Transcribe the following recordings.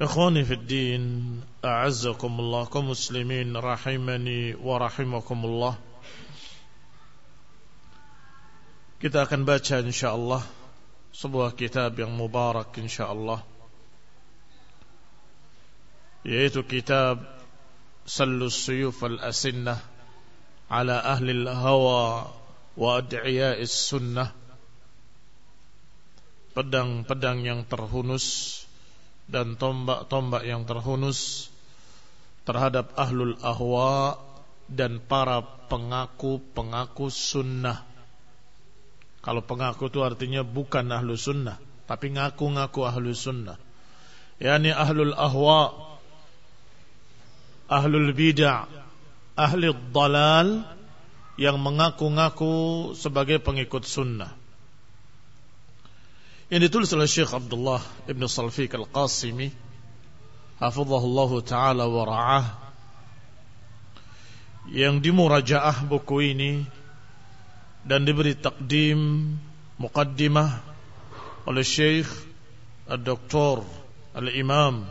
Ikhwani fi din, a'azzakumullah kaum muslimin rahimani wa rahimakumullah. Kita akan baca insyaallah sebuah kitab yang mubarak insyaallah yaitu kitab Sallus Suyuf al-Asinnah ala ahli al-hawa wa ad'iya'is sunnah pedang-pedang yang terhunus dan tombak-tombak yang terhunus terhadap ahlul ahwa dan para pengaku-pengaku sunnah. Kalau pengaku itu artinya bukan ahlu sunnah, tapi ngaku-ngaku ahlu sunnah. Yani ahlul ahwa, ahlul bid'ah, ahli dalal yang mengaku-ngaku sebagai pengikut sunnah yang ditulis oleh Syekh Abdullah Ibn Salfiq Al-Qasimi hafizahullah taala wa ra'ah yang dimurajaah buku ini dan diberi takdim muqaddimah oleh Syekh Al-Doktor Al-Imam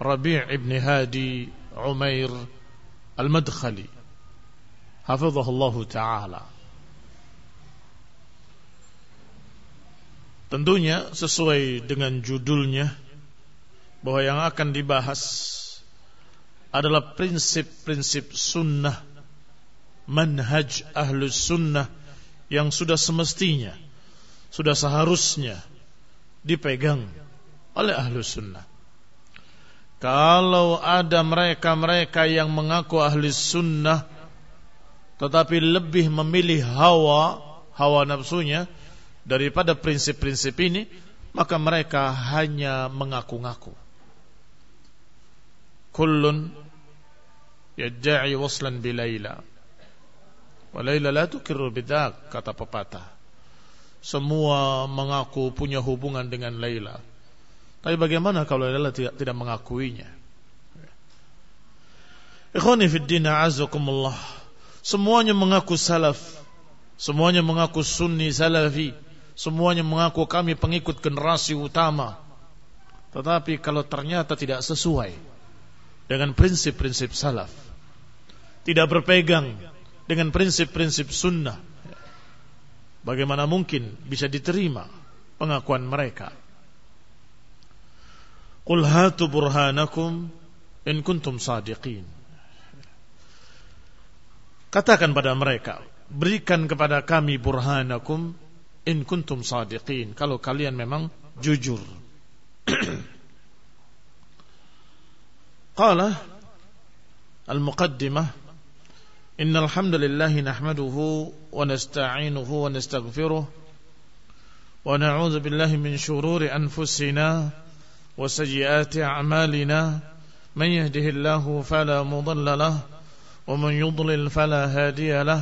Rabi' Ibn Hadi Umair Al-Madkhali hafizahullah taala Tentunya sesuai dengan judulnya bahwa yang akan dibahas adalah prinsip-prinsip sunnah manhaj ahlus sunnah yang sudah semestinya sudah seharusnya dipegang oleh ahlus sunnah. Kalau ada mereka-mereka yang mengaku ahli sunnah tetapi lebih memilih hawa hawa nafsunya daripada prinsip-prinsip ini maka mereka hanya mengaku-ngaku kullun yadda'i waslan bilaila Walaila la tukirul bidak kata pepatah. Semua mengaku punya hubungan dengan Laila. Tapi bagaimana kalau Laila tidak, tidak mengakuinya? Ikhwani fid din azakumullah. Semuanya mengaku salaf. Semuanya mengaku sunni salafi. Semuanya mengaku kami pengikut generasi utama. Tetapi kalau ternyata tidak sesuai dengan prinsip-prinsip salaf, tidak berpegang dengan prinsip-prinsip sunnah. Bagaimana mungkin bisa diterima pengakuan mereka? Qul hatu burhanakum in kuntum sadiqin. Katakan pada mereka, berikan kepada kami burhanakum in kuntum sadiqin. Kalau kalian memang jujur. Qala al-muqaddimah إن الحمد لله نحمده ونستعينه ونستغفره ونعوذ بالله من شرور أنفسنا وسيئات أعمالنا من يهده الله فلا مضل له ومن يضلل فلا هادي له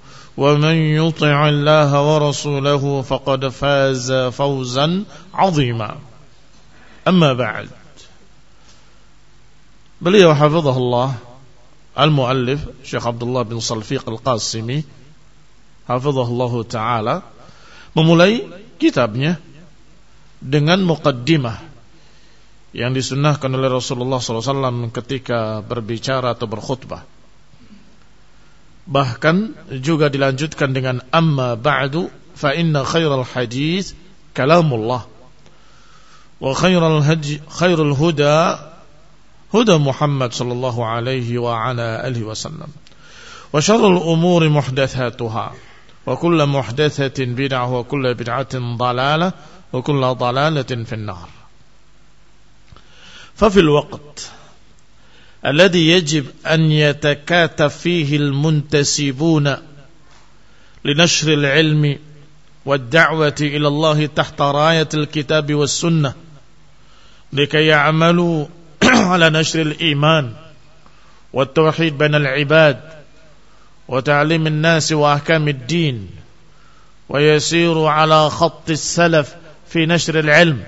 ومن يطع الله ورسوله فقد فاز فوزا عظيما أما بعد beliau hafizahullah al-muallif Syekh Abdullah bin Salfiq al-Qasimi hafizahullah taala memulai kitabnya dengan muqaddimah yang disunnahkan oleh Rasulullah SAW ketika berbicara atau berkhutbah. Bahkan juga dilanjutkan dengan amma ba'du fa inna khairal hadis kalamullah wa khairal haji khairul huda huda Muhammad sallallahu alaihi wa ala alihi wasallam wa syarrul umuri muhdatsatuha وكل محدثة بدعة وكل بدعة ضلالة وكل ضلالة في النار ففي الوقت الذي يجب أن يتكاتف فيه المنتسبون لنشر العلم والدعوة إلى الله تحت راية الكتاب والسنة لكي يعملوا على نشر الإيمان والتوحيد بين العباد وتعليم الناس وأحكام الدين ويسير على خط السلف في نشر العلم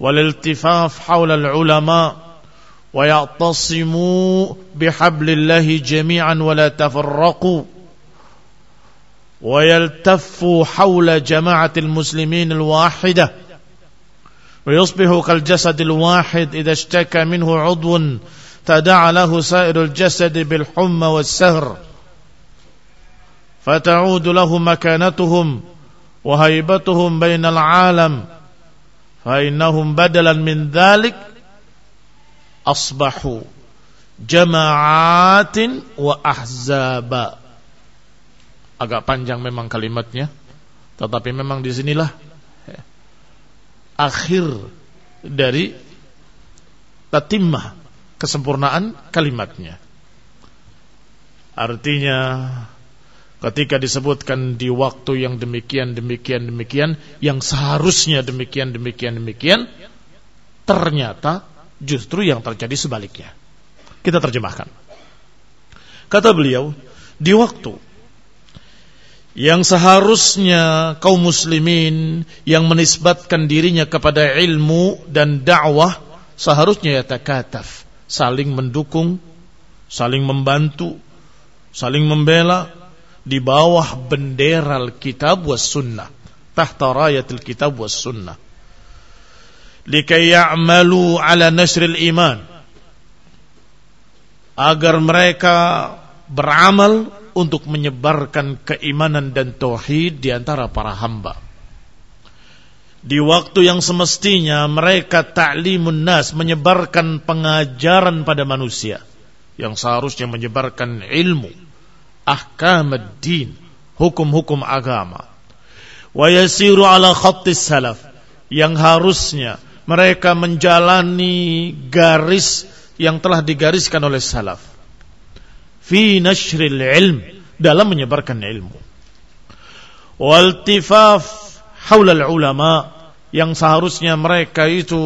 والالتفاف حول العلماء ويعتصموا بحبل الله جميعا ولا تفرقوا. ويلتفوا حول جماعة المسلمين الواحدة. ويصبح كالجسد الواحد إذا اشتكى منه عضو تداعى له سائر الجسد بالحمى والسهر. فتعود له مكانتهم وهيبتهم بين العالم. فإنهم بدلا من ذلك asbahu jama'atin wa ahzaba. Agak panjang memang kalimatnya, tetapi memang di sinilah akhir dari tatimah kesempurnaan kalimatnya. Artinya ketika disebutkan di waktu yang demikian demikian demikian yang seharusnya demikian demikian demikian ternyata justru yang terjadi sebaliknya. Kita terjemahkan. Kata beliau, di waktu yang seharusnya kaum muslimin yang menisbatkan dirinya kepada ilmu dan dakwah seharusnya yatakataf, saling mendukung, saling membantu, saling membela, di bawah bendera kitab was sunnah tahta rayatil kitab was sunnah likai ya'malu ala nasril iman agar mereka beramal untuk menyebarkan keimanan dan tauhid di antara para hamba. Di waktu yang semestinya mereka ta'limun nas menyebarkan pengajaran pada manusia yang seharusnya menyebarkan ilmu, ahkam din, hukum-hukum agama. Wa yasiru ala khattis salaf yang harusnya mereka menjalani garis yang telah digariskan oleh salaf. Fi nashril ilm dalam menyebarkan ilmu. Waltifaf haulal ulama yang seharusnya mereka itu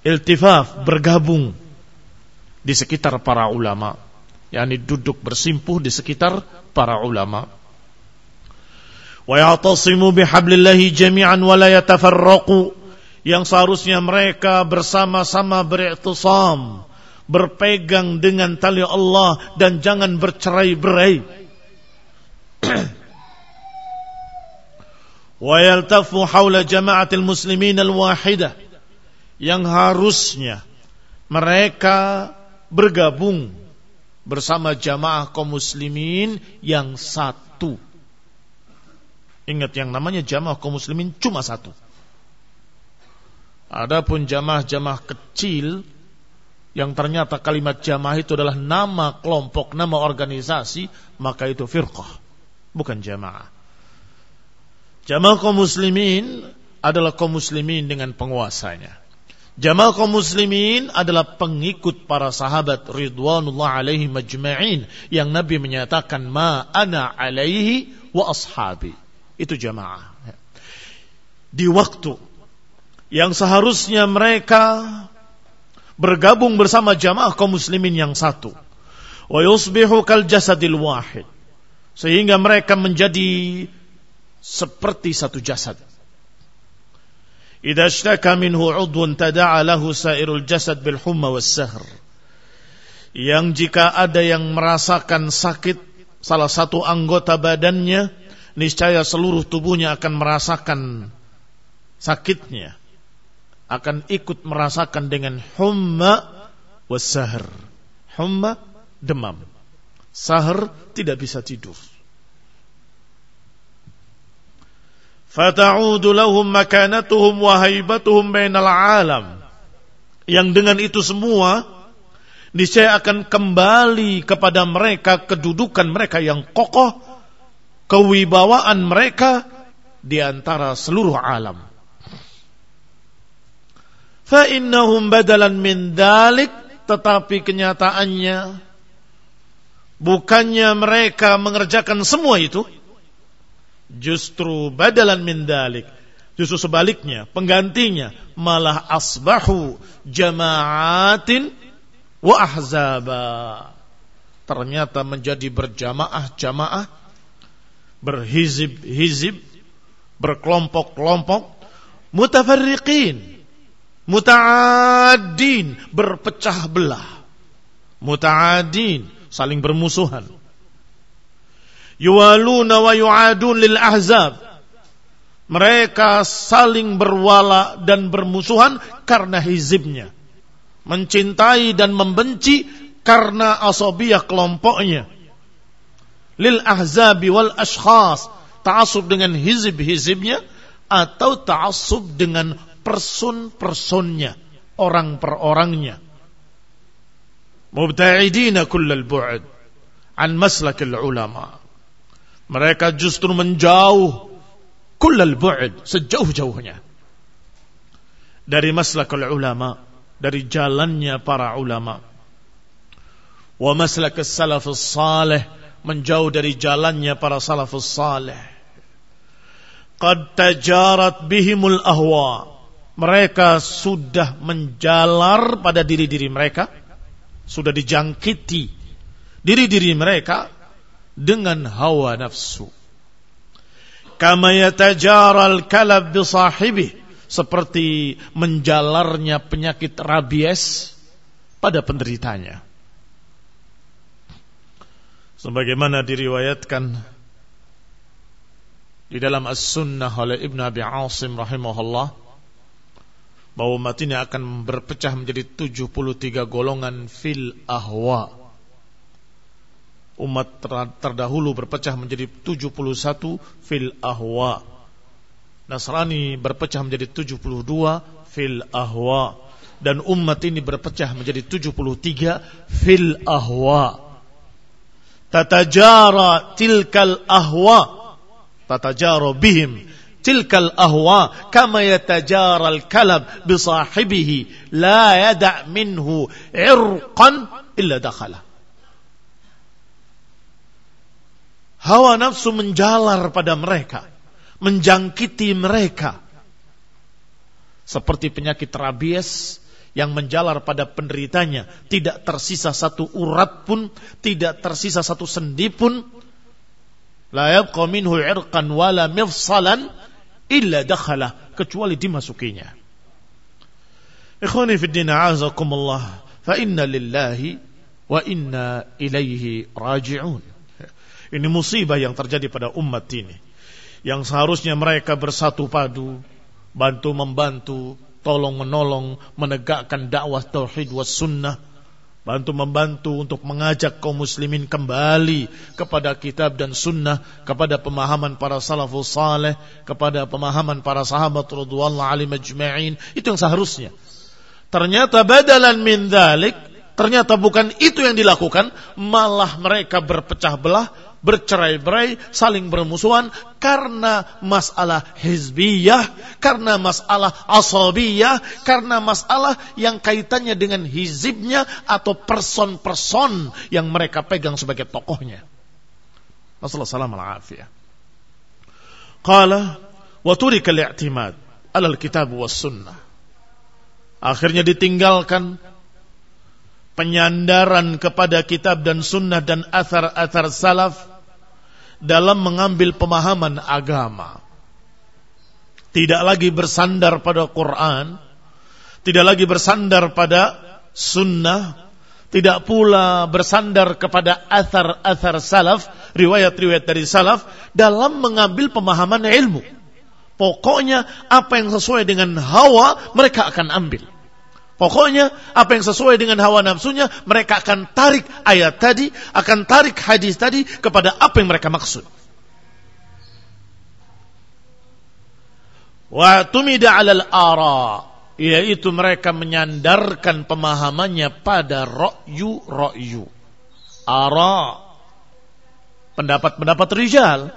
iltifaf bergabung di sekitar para ulama. Yakni duduk bersimpuh di sekitar para ulama. Wa ya'tasimu bihablillahi jami'an wa la yang seharusnya mereka bersama-sama beriktisam, berpegang dengan tali Allah dan jangan bercerai-berai. Wa yaltafu haula jama'atil muslimin al-wahidah yang harusnya mereka bergabung bersama jamaah kaum muslimin yang satu. Ingat yang namanya jamaah kaum muslimin cuma satu. Adapun jamaah-jamaah kecil yang ternyata kalimat jamaah itu adalah nama kelompok, nama organisasi, maka itu firqah, bukan jamaah. Jamaah kaum muslimin adalah kaum muslimin dengan penguasanya. Jamaah kaum muslimin adalah pengikut para sahabat ridwanullah alaihi majma'in yang Nabi menyatakan ma ana alaihi wa ashabi. Itu jamaah. Di waktu yang seharusnya mereka bergabung bersama jamaah kaum muslimin yang satu. Wa yusbihu kal jasadil wahid. Sehingga mereka menjadi seperti satu jasad. Idza ishtaka minhu 'udwun tada'a lahu sa'irul jasad bil humma was sahr. Yang jika ada yang merasakan sakit salah satu anggota badannya, niscaya seluruh tubuhnya akan merasakan sakitnya akan ikut merasakan dengan humma wasahr. Humma demam. Sahar tidak bisa tidur. Fata'udu lahum makanatuhum wa haibatuhum bainal alam. Yang dengan itu semua niscaya akan kembali kepada mereka kedudukan mereka yang kokoh, kewibawaan mereka di antara seluruh alam fa innahum badalan min dalik tetapi kenyataannya bukannya mereka mengerjakan semua itu justru badalan min dalik. Justru sebaliknya penggantinya malah asbahu jamaatin wa ahzaba. Ternyata menjadi berjamaah-jamaah berhizib-hizib berkelompok-kelompok mutafarriqin Muta'adin berpecah belah. Muta'adin saling bermusuhan. Yuwaluna wa yu'adun lil ahzab. Mereka saling berwala dan bermusuhan karena hizibnya. Mencintai dan membenci karena asobiyah kelompoknya. Lil ahzabi wal ashkhas. Ta'asub dengan hizib-hizibnya atau ta'asub dengan person-personnya, orang per orangnya. Mubta'idina kullal bu'ad an maslakil ulama. Mereka justru menjauh kullal bu'ad, sejauh-jauhnya. Dari maslakul ulama, dari jalannya para ulama. Wa maslakis salafus salih, menjauh dari jalannya para salafus salih. Qad tajarat bihimul ahwa' mereka sudah menjalar pada diri-diri mereka, sudah dijangkiti diri-diri mereka dengan hawa nafsu. Kama yatajaral kalab bisahibih seperti menjalarnya penyakit rabies pada penderitanya. Sebagaimana diriwayatkan di dalam As-Sunnah oleh Ibn Abi Asim rahimahullah bahwa umat ini akan berpecah menjadi 73 golongan fil ahwa. Umat terdahulu berpecah menjadi 71 fil ahwa. Nasrani berpecah menjadi 72 fil ahwa dan umat ini berpecah menjadi 73 fil ahwa. Tatajara tilkal ahwa. Tatajara bihim tilkal ahwa kama yatajara al-kalab bi sahibihi la yada' minhu irqan illa dakhala. Hawa nafsu menjalar pada mereka menjangkiti mereka. Seperti penyakit rabies yang menjalar pada penderitanya tidak tersisa satu urat pun tidak tersisa satu sendi pun. La yabqa minhu irqan wala mifsalan illa dakhala kecuali dimasukinya. Ikhwani fi din a'azakumullah fa inna lillahi wa inna ilaihi raji'un. Ini musibah yang terjadi pada umat ini. Yang seharusnya mereka bersatu padu, bantu membantu, tolong menolong, menegakkan dakwah tauhid was sunnah, bantu membantu untuk mengajak kaum muslimin kembali kepada kitab dan sunnah kepada pemahaman para salafus saleh kepada pemahaman para sahabat radhiyallahu alaihi majma'in. Itu yang seharusnya. Ternyata badalan min dzalik ternyata bukan itu yang dilakukan malah mereka berpecah belah bercerai-berai, saling bermusuhan karena masalah hizbiyah, karena masalah asabiyah, karena masalah yang kaitannya dengan hizibnya atau person-person yang mereka pegang sebagai tokohnya. Salam al-afiyah. Qala wa turika al-i'timad ala al-kitab was sunnah. Akhirnya ditinggalkan penyandaran kepada kitab dan sunnah dan athar-athar salaf dalam mengambil pemahaman agama. Tidak lagi bersandar pada Quran, tidak lagi bersandar pada sunnah, tidak pula bersandar kepada athar-athar salaf, riwayat-riwayat dari salaf, dalam mengambil pemahaman ilmu. Pokoknya apa yang sesuai dengan hawa mereka akan ambil. Pokoknya apa yang sesuai dengan hawa nafsunya mereka akan tarik ayat tadi, akan tarik hadis tadi kepada apa yang mereka maksud. Wa tumida 'alal ara yaitu mereka menyandarkan pemahamannya pada ra'yu-ra'yu. Ara pendapat-pendapat rijal.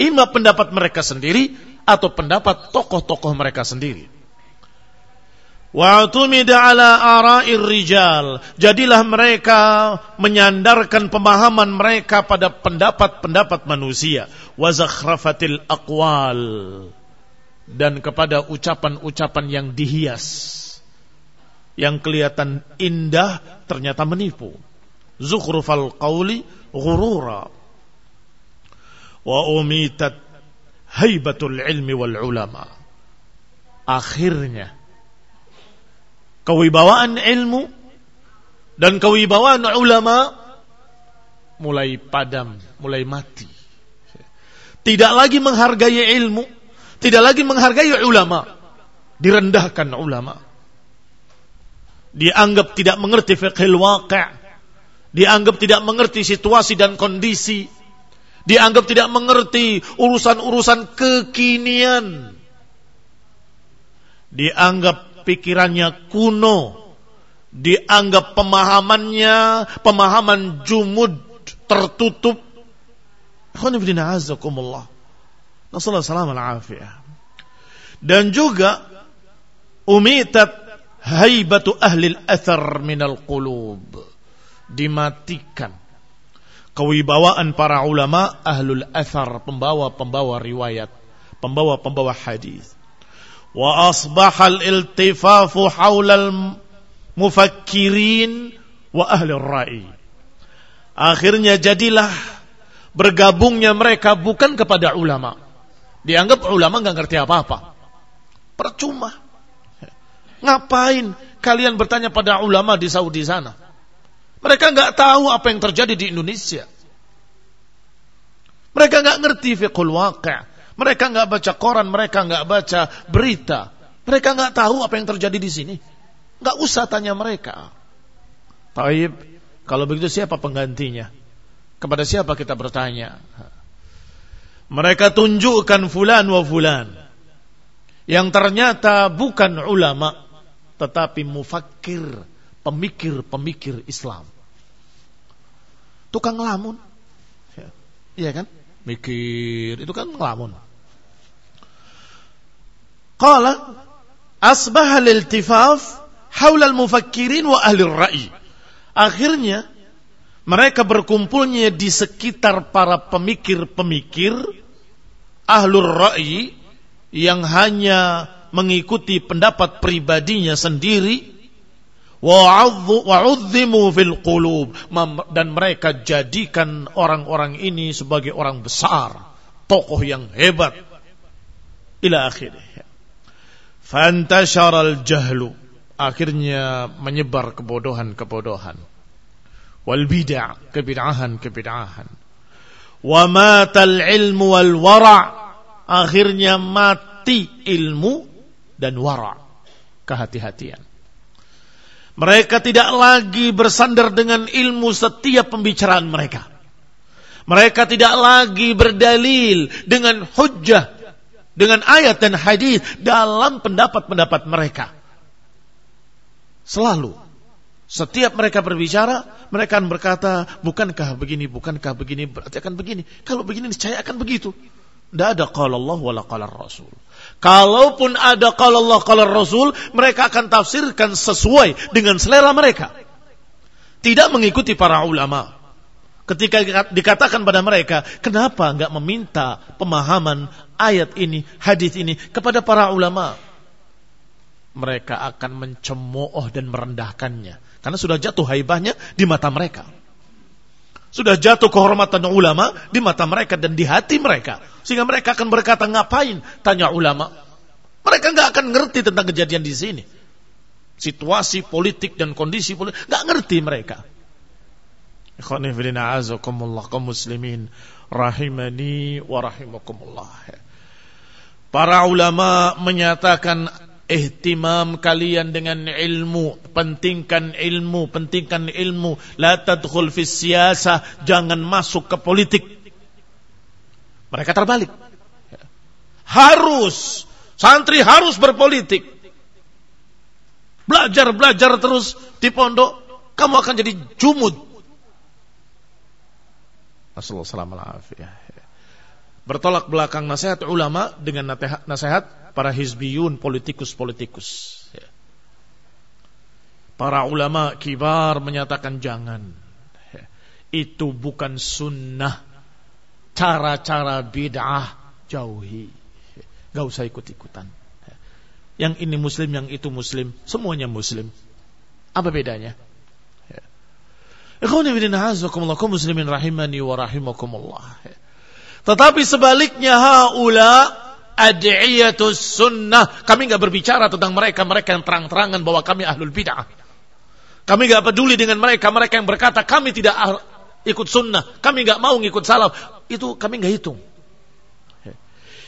Ima pendapat mereka sendiri atau pendapat tokoh-tokoh mereka sendiri. Wa'tumida ala ara'ir rijal. Jadilah mereka menyandarkan pemahaman mereka pada pendapat-pendapat manusia. Wa zakhrafatil aqwal. Dan kepada ucapan-ucapan yang dihias. Yang kelihatan indah ternyata menipu. Zukhrufal qawli ghurura. Wa umitat haibatul ilmi wal ulama. Akhirnya kewibawaan ilmu dan kewibawaan ulama mulai padam, mulai mati. Tidak lagi menghargai ilmu, tidak lagi menghargai ulama, direndahkan ulama. Dianggap tidak mengerti fiqhil waqi', dianggap tidak mengerti situasi dan kondisi, dianggap tidak mengerti urusan-urusan kekinian. Dianggap pikirannya kuno, dianggap pemahamannya pemahaman jumud tertutup. Dan juga umitat haibatu ahli al-athar minal qulub. Dimatikan kewibawaan para ulama ahlul athar, pembawa-pembawa riwayat, pembawa-pembawa hadis wa asbahal iltifafu haulal mufakkirin wa ahli. Akhirnya jadilah bergabungnya mereka bukan kepada ulama. Dianggap ulama nggak ngerti apa-apa. Percuma. Ngapain kalian bertanya pada ulama di Saudi sana? Mereka nggak tahu apa yang terjadi di Indonesia. Mereka nggak ngerti fiqhul waqi'. Mereka nggak baca koran, mereka nggak baca berita. Mereka nggak tahu apa yang terjadi di sini. Nggak usah tanya mereka. Taib, kalau begitu siapa penggantinya? Kepada siapa kita bertanya? Mereka tunjukkan fulan wa fulan. Yang ternyata bukan ulama, tetapi mufakir, pemikir-pemikir Islam. Tukang ngelamun. Iya kan? Mikir, itu kan ngelamun. Qala asbaha liltifaf haula al-mufakkirin wa ahli ra'i. Akhirnya mereka berkumpulnya di sekitar para pemikir-pemikir ahlur ra'i yang hanya mengikuti pendapat pribadinya sendiri. Wa'udhimu fil qulub. Dan mereka jadikan orang-orang ini sebagai orang besar tokoh yang hebat. Ila akhirnya Fantasharal jahlu. Akhirnya menyebar kebodohan-kebodohan. Wal bid'ah, kebid'ahan-kebid'ahan. Wa matal ilmu wal wara' akhirnya mati ilmu dan wara' kehati-hatian. Mereka tidak lagi bersandar dengan ilmu setiap pembicaraan mereka. Mereka tidak lagi berdalil dengan hujjah dengan ayat dan hadis dalam pendapat-pendapat mereka. Selalu setiap mereka berbicara, mereka akan berkata, bukankah begini, bukankah begini, berarti akan begini. Kalau begini, saya akan begitu. Tidak ada qala Allah wala qala Rasul. Kalaupun ada qala Allah qala Rasul, mereka akan tafsirkan sesuai dengan selera mereka. Tidak mengikuti para ulama. Ketika dikatakan pada mereka, kenapa nggak meminta pemahaman ayat ini, hadis ini kepada para ulama? Mereka akan mencemooh dan merendahkannya. Karena sudah jatuh haibahnya di mata mereka. Sudah jatuh kehormatan ulama di mata mereka dan di hati mereka. Sehingga mereka akan berkata, ngapain? Tanya ulama. Mereka nggak akan ngerti tentang kejadian di sini. Situasi politik dan kondisi politik. nggak ngerti mereka. Ikhwani fillah azakumullah kaum muslimin rahimani wa rahimakumullah. Para ulama menyatakan ihtimam kalian dengan ilmu, pentingkan ilmu, pentingkan ilmu, la tadkhul fi siyasah, jangan masuk ke politik. Mereka terbalik. Harus santri harus berpolitik. Belajar-belajar terus di pondok, kamu akan jadi jumud Rasulullah SAW Bertolak belakang nasihat ulama dengan nasihat para hizbiyun, politikus-politikus. Para ulama kibar menyatakan jangan. Itu bukan sunnah. Cara-cara bid'ah jauhi. Gak usah ikut-ikutan. Yang ini muslim, yang itu muslim. Semuanya muslim. Apa bedanya? Muslimin rahimani wa rahimakumullah. Tetapi sebaliknya haula adiyatus sunnah. Kami nggak berbicara tentang mereka, mereka yang terang-terangan bahwa kami ahlul bid'ah. Kami nggak peduli dengan mereka, mereka yang berkata kami tidak ah, ikut sunnah, kami nggak mau ngikut salaf. Itu kami nggak hitung.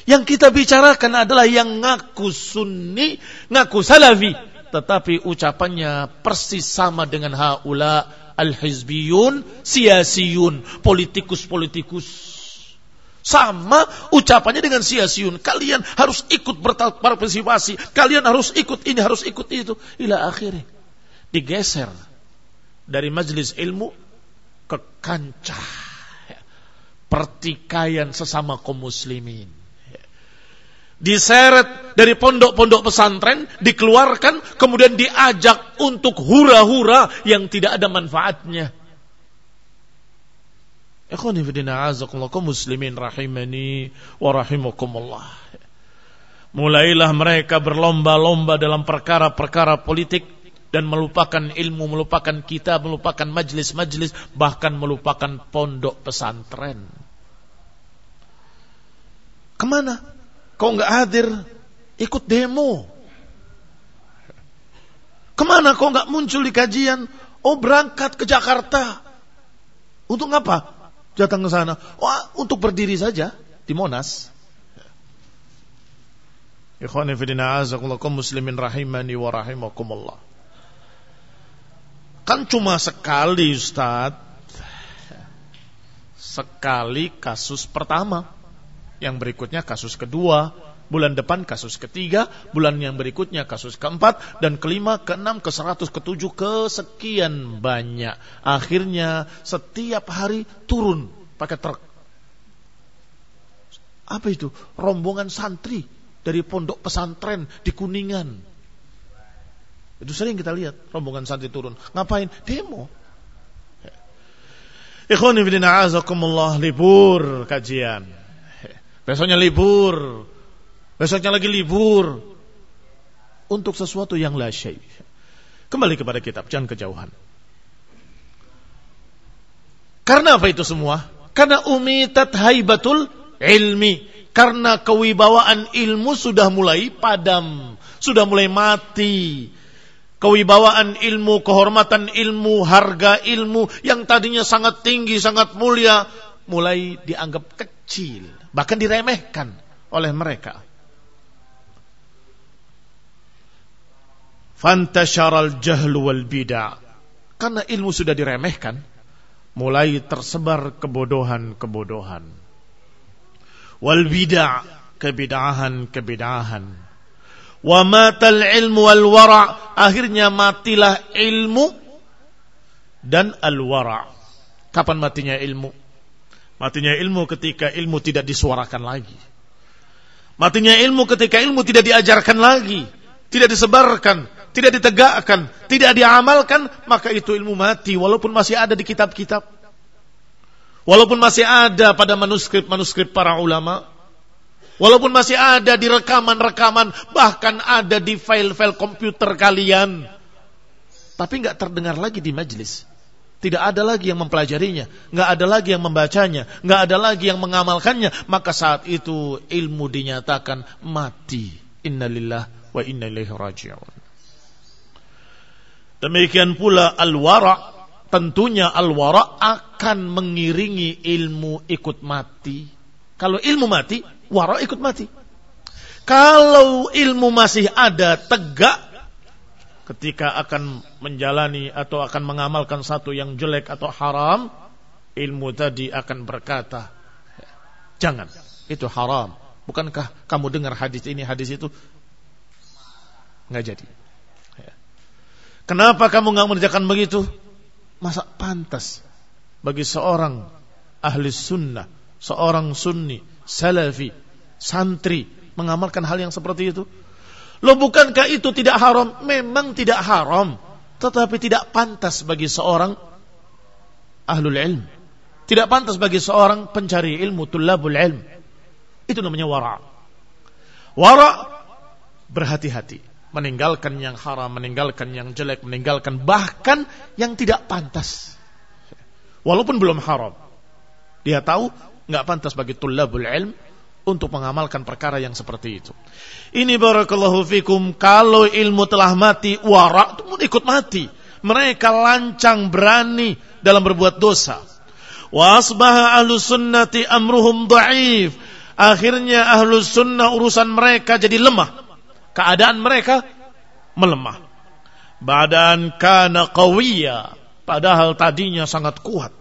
Yang kita bicarakan adalah yang ngaku sunni, ngaku salafi, tetapi ucapannya persis sama dengan haula al-hizbiyun, siasiyun, politikus-politikus. Sama ucapannya dengan siasiyun. Kalian harus ikut berpartisipasi. Kalian harus ikut ini, harus ikut itu. Ila akhirnya. Digeser dari majelis ilmu ke kancah pertikaian sesama kaum muslimin diseret dari pondok-pondok pesantren, dikeluarkan, kemudian diajak untuk hura-hura yang tidak ada manfaatnya. muslimin rahimani wa rahimakumullah. Mulailah mereka berlomba-lomba dalam perkara-perkara politik dan melupakan ilmu, melupakan kitab, melupakan majlis-majlis, bahkan melupakan pondok pesantren. Ke mana? Kau nggak hadir, ikut demo. Ke mana kau nggak muncul di kajian? Oh berangkat ke Jakarta. Untuk apa? Datang ke sana. Oh, untuk berdiri saja di Monas. Ikhwani fidina azakullakum muslimin rahimani wa rahimakumullah. Kan cuma sekali Ustaz. Sekali kasus pertama. Yang berikutnya kasus kedua, bulan depan kasus ketiga, bulan yang berikutnya kasus keempat, dan kelima, keenam, ke seratus, ketujuh, kesekian banyak. Akhirnya setiap hari turun pakai truk. Apa itu? Rombongan santri dari pondok pesantren di Kuningan. Itu sering kita lihat rombongan santri turun. Ngapain? Demo. Ikhwani bidina azakumullah libur kajian. Besoknya libur. Besoknya lagi libur. Untuk sesuatu yang la. Kembali kepada kitab, jangan kejauhan. Karena apa itu semua? Karena umitat haibatul ilmi. Karena kewibawaan ilmu sudah mulai padam. Sudah mulai mati. Kewibawaan ilmu, kehormatan ilmu, harga ilmu yang tadinya sangat tinggi, sangat mulia. Mulai dianggap kecil. Bahkan diremehkan oleh mereka. Fantasharal jahlu wal bid'ah. Karena ilmu sudah diremehkan, mulai tersebar kebodohan-kebodohan. Wal bid'ah, kebidahan-kebidahan. Wa matal ilmu wal wara' akhirnya matilah ilmu dan al wara'. Kapan matinya ilmu? Matinya ilmu ketika ilmu tidak disuarakan lagi. Matinya ilmu ketika ilmu tidak diajarkan lagi, tidak disebarkan, tidak ditegakkan, tidak diamalkan, maka itu ilmu mati walaupun masih ada di kitab-kitab. Walaupun masih ada pada manuskrip-manuskrip para ulama. Walaupun masih ada di rekaman-rekaman, bahkan ada di file-file komputer kalian. Tapi nggak terdengar lagi di majelis. Tidak ada lagi yang mempelajarinya, nggak ada lagi yang membacanya, nggak ada lagi yang mengamalkannya. Maka saat itu ilmu dinyatakan mati. Innalillah wa inna ilaihi raji'un. Demikian pula al-wara, tentunya al-wara akan mengiringi ilmu ikut mati. Kalau ilmu mati, wara ikut mati. Kalau ilmu masih ada tegak ketika akan menjalani atau akan mengamalkan satu yang jelek atau haram, ilmu tadi akan berkata, jangan, itu haram. Bukankah kamu dengar hadis ini, hadis itu? Nggak jadi. Kenapa kamu nggak mengerjakan begitu? Masa pantas bagi seorang ahli sunnah, seorang sunni, salafi, santri mengamalkan hal yang seperti itu? Lo bukankah itu tidak haram? Memang tidak haram, tetapi tidak pantas bagi seorang ahlul ilm. Tidak pantas bagi seorang pencari ilmu, tulabul ilm. Itu namanya wara. Wara berhati-hati meninggalkan yang haram, meninggalkan yang jelek, meninggalkan bahkan yang tidak pantas. Walaupun belum haram. Dia tahu nggak pantas bagi tulabul ilm untuk mengamalkan perkara yang seperti itu. Ini barakallahu fikum kalau ilmu telah mati wara itu ikut mati. Mereka lancang berani dalam berbuat dosa. Wa asbaha sunnati amruhum dhaif. Akhirnya ahlu sunnah urusan mereka jadi lemah keadaan mereka melemah. Badan kana qawiyya, padahal tadinya sangat kuat.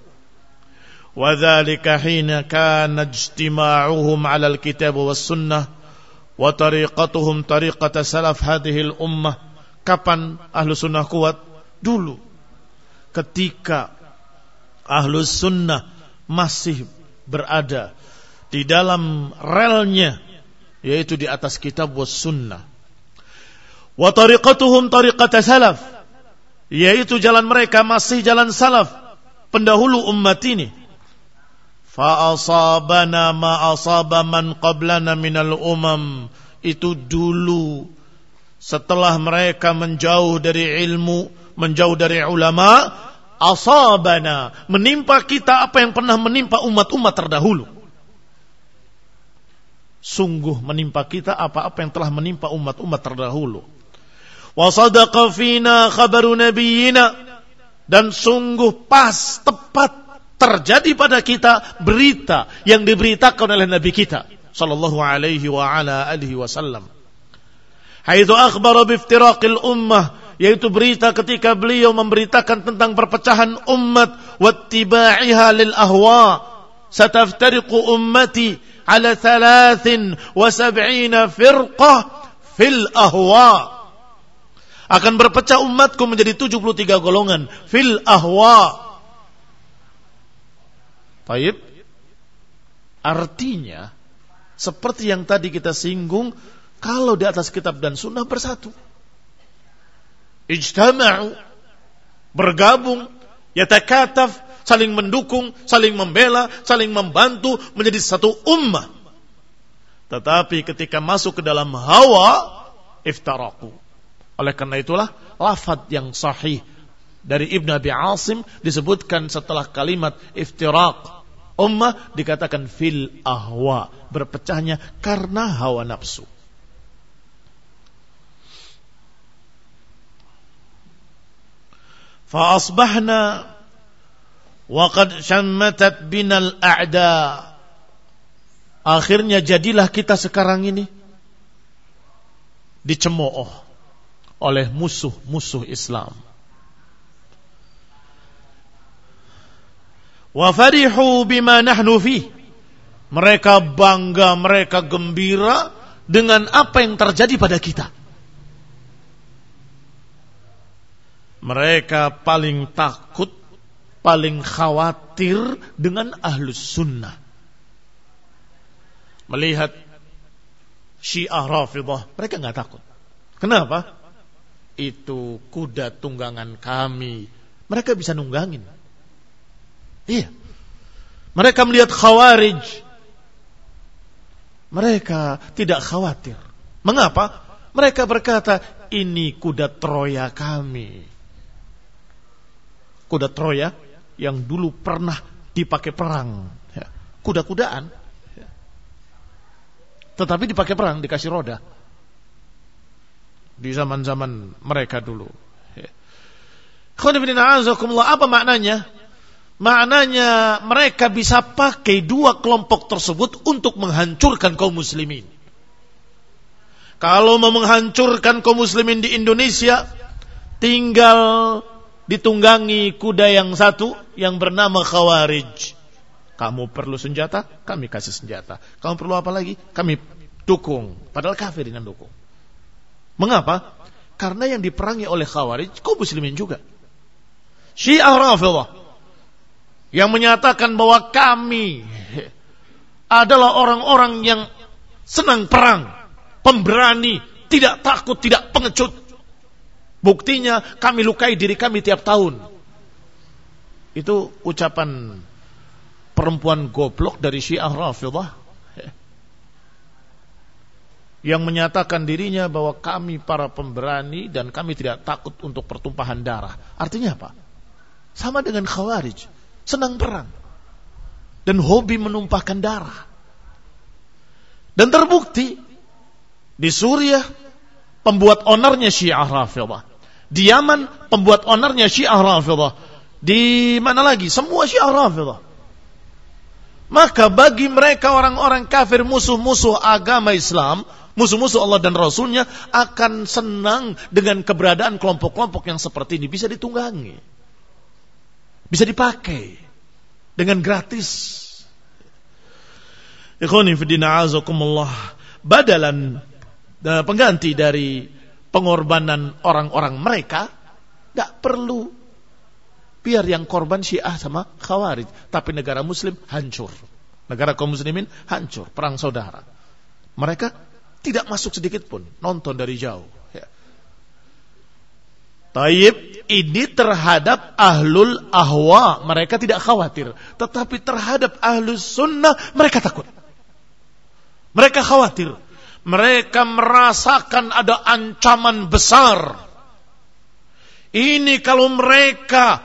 Kana ijtima'uhum 'ala al-kitab was sunnah wa tariqatuhum tariqata salaf hadhihi al-ummah. Kapan ahlu sunnah kuat? Dulu. Ketika ahlu sunnah masih berada di dalam relnya yaitu di atas kitab was sunnah Wa tariqatuhum tariqata salaf. Yaitu jalan mereka masih jalan salaf. Pendahulu umat ini. Fa asabana ma asaba man qablana minal umam. Itu dulu. Setelah mereka menjauh dari ilmu, menjauh dari ulama, asabana, menimpa kita apa yang pernah menimpa umat-umat terdahulu. Sungguh menimpa kita apa-apa yang telah menimpa umat-umat terdahulu wa fina khabaru nabiyyina dan sungguh pas tepat terjadi pada kita berita yang diberitakan oleh nabi kita sallallahu alaihi wa ala alihi wasallam. Haitsu akhbara biftiraqil ummah yaitu berita ketika beliau memberitakan tentang perpecahan umat wattiba'iha lil ahwa sataftariqu ummati ala 73 firqah fil ahwa. Akan berpecah umatku menjadi 73 golongan fil ahwa Taib. Artinya seperti yang tadi kita singgung kalau di atas kitab dan sunnah bersatu. Ijtama'u bergabung yatakataf saling mendukung saling membela saling membantu menjadi satu ummah. Tetapi ketika masuk ke dalam hawa iftaraku. Oleh karena itulah lafad yang sahih dari Ibn Abi Asim disebutkan setelah kalimat iftiraq Ummah dikatakan fil ahwa, berpecahnya karena hawa nafsu. Fa'asbahna wa qad syammatat binal a'da. Akhirnya jadilah kita sekarang ini dicemooh oleh musuh-musuh Islam Wa farihu bima nahnu fi. Mereka bangga, mereka gembira dengan apa yang terjadi pada kita. Mereka paling takut, paling khawatir dengan ahlus sunnah. Melihat syiah rafidah, mereka nggak takut. Kenapa? Itu kuda tunggangan kami. Mereka bisa nunggangin. Iya. Mereka melihat khawarij. Mereka tidak khawatir. Mengapa? Mereka berkata, ini kuda Troya kami kuda Troya yang dulu pernah dipakai perang. Ya. Kuda-kudaan. Ya. Tetapi dipakai perang, dikasih roda. Di zaman-zaman mereka dulu. Ya. Apa maknanya? Maknanya mereka bisa pakai dua kelompok tersebut untuk menghancurkan kaum muslimin. Kalau mau menghancurkan kaum muslimin di Indonesia, tinggal ditunggangi kuda yang satu yang bernama Khawarij. Kamu perlu senjata, kami kasih senjata. Kamu perlu apa lagi? Kami dukung. Padahal kafir dengan dukung. Mengapa? Karena yang diperangi oleh Khawarij kaum muslimin juga. Syiah Rafidah yang menyatakan bahwa kami adalah orang-orang yang senang perang, pemberani, tidak takut, tidak pengecut. Buktinya kami lukai diri kami tiap tahun. Itu ucapan perempuan goblok dari Syiah Rafidah yang menyatakan dirinya bahwa kami para pemberani dan kami tidak takut untuk pertumpahan darah. Artinya apa? Sama dengan Khawarij, senang perang dan hobi menumpahkan darah. Dan terbukti di Suriah pembuat onernya Syiah Rafidah. Di Yaman pembuat onernya Syiah Rafidah. Di mana lagi? Semua Syiah Rafidah. Maka bagi mereka orang-orang kafir musuh-musuh agama Islam, musuh-musuh Allah dan Rasulnya akan senang dengan keberadaan kelompok-kelompok yang seperti ini bisa ditunggangi. Bisa dipakai dengan gratis. Ikhwani fidina azakumullah. Badalan Eh, pengganti dari pengorbanan orang-orang mereka, tidak perlu biar yang korban Syiah sama Khawarij, tapi negara Muslim hancur, negara kaum muslimin hancur, perang saudara. Mereka tidak masuk sedikit pun, nonton dari jauh. Ya. Taib ini terhadap ahlul ahwa mereka tidak khawatir, tetapi terhadap ahlus sunnah mereka takut. Mereka khawatir mereka merasakan ada ancaman besar. Ini kalau mereka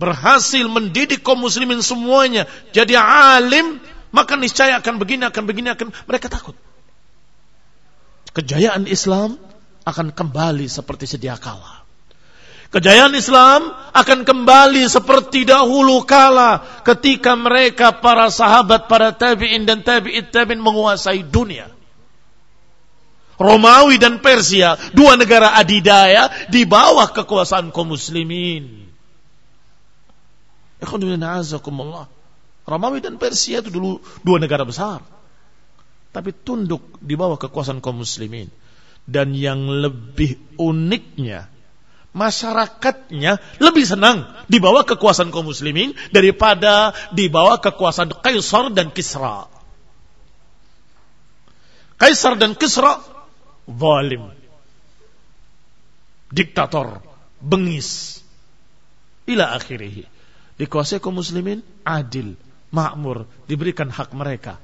berhasil mendidik kaum muslimin semuanya jadi alim, maka niscaya akan begini, akan begini, akan mereka takut. Kejayaan Islam akan kembali seperti sedia kala. Kejayaan Islam akan kembali seperti dahulu kala ketika mereka para sahabat, para tabi'in dan tabi'it tabi'in menguasai dunia. Romawi dan Persia, dua negara adidaya di bawah kekuasaan kaum muslimin. Romawi dan Persia itu dulu dua negara besar. Tapi tunduk di bawah kekuasaan kaum muslimin. Dan yang lebih uniknya, masyarakatnya lebih senang di bawah kekuasaan kaum muslimin daripada di bawah kekuasaan Kaisar dan Kisra. Kaisar dan Kisra zalim. Diktator, bengis. Ila akhirih. Dikuasai kaum muslimin adil, makmur, diberikan hak mereka.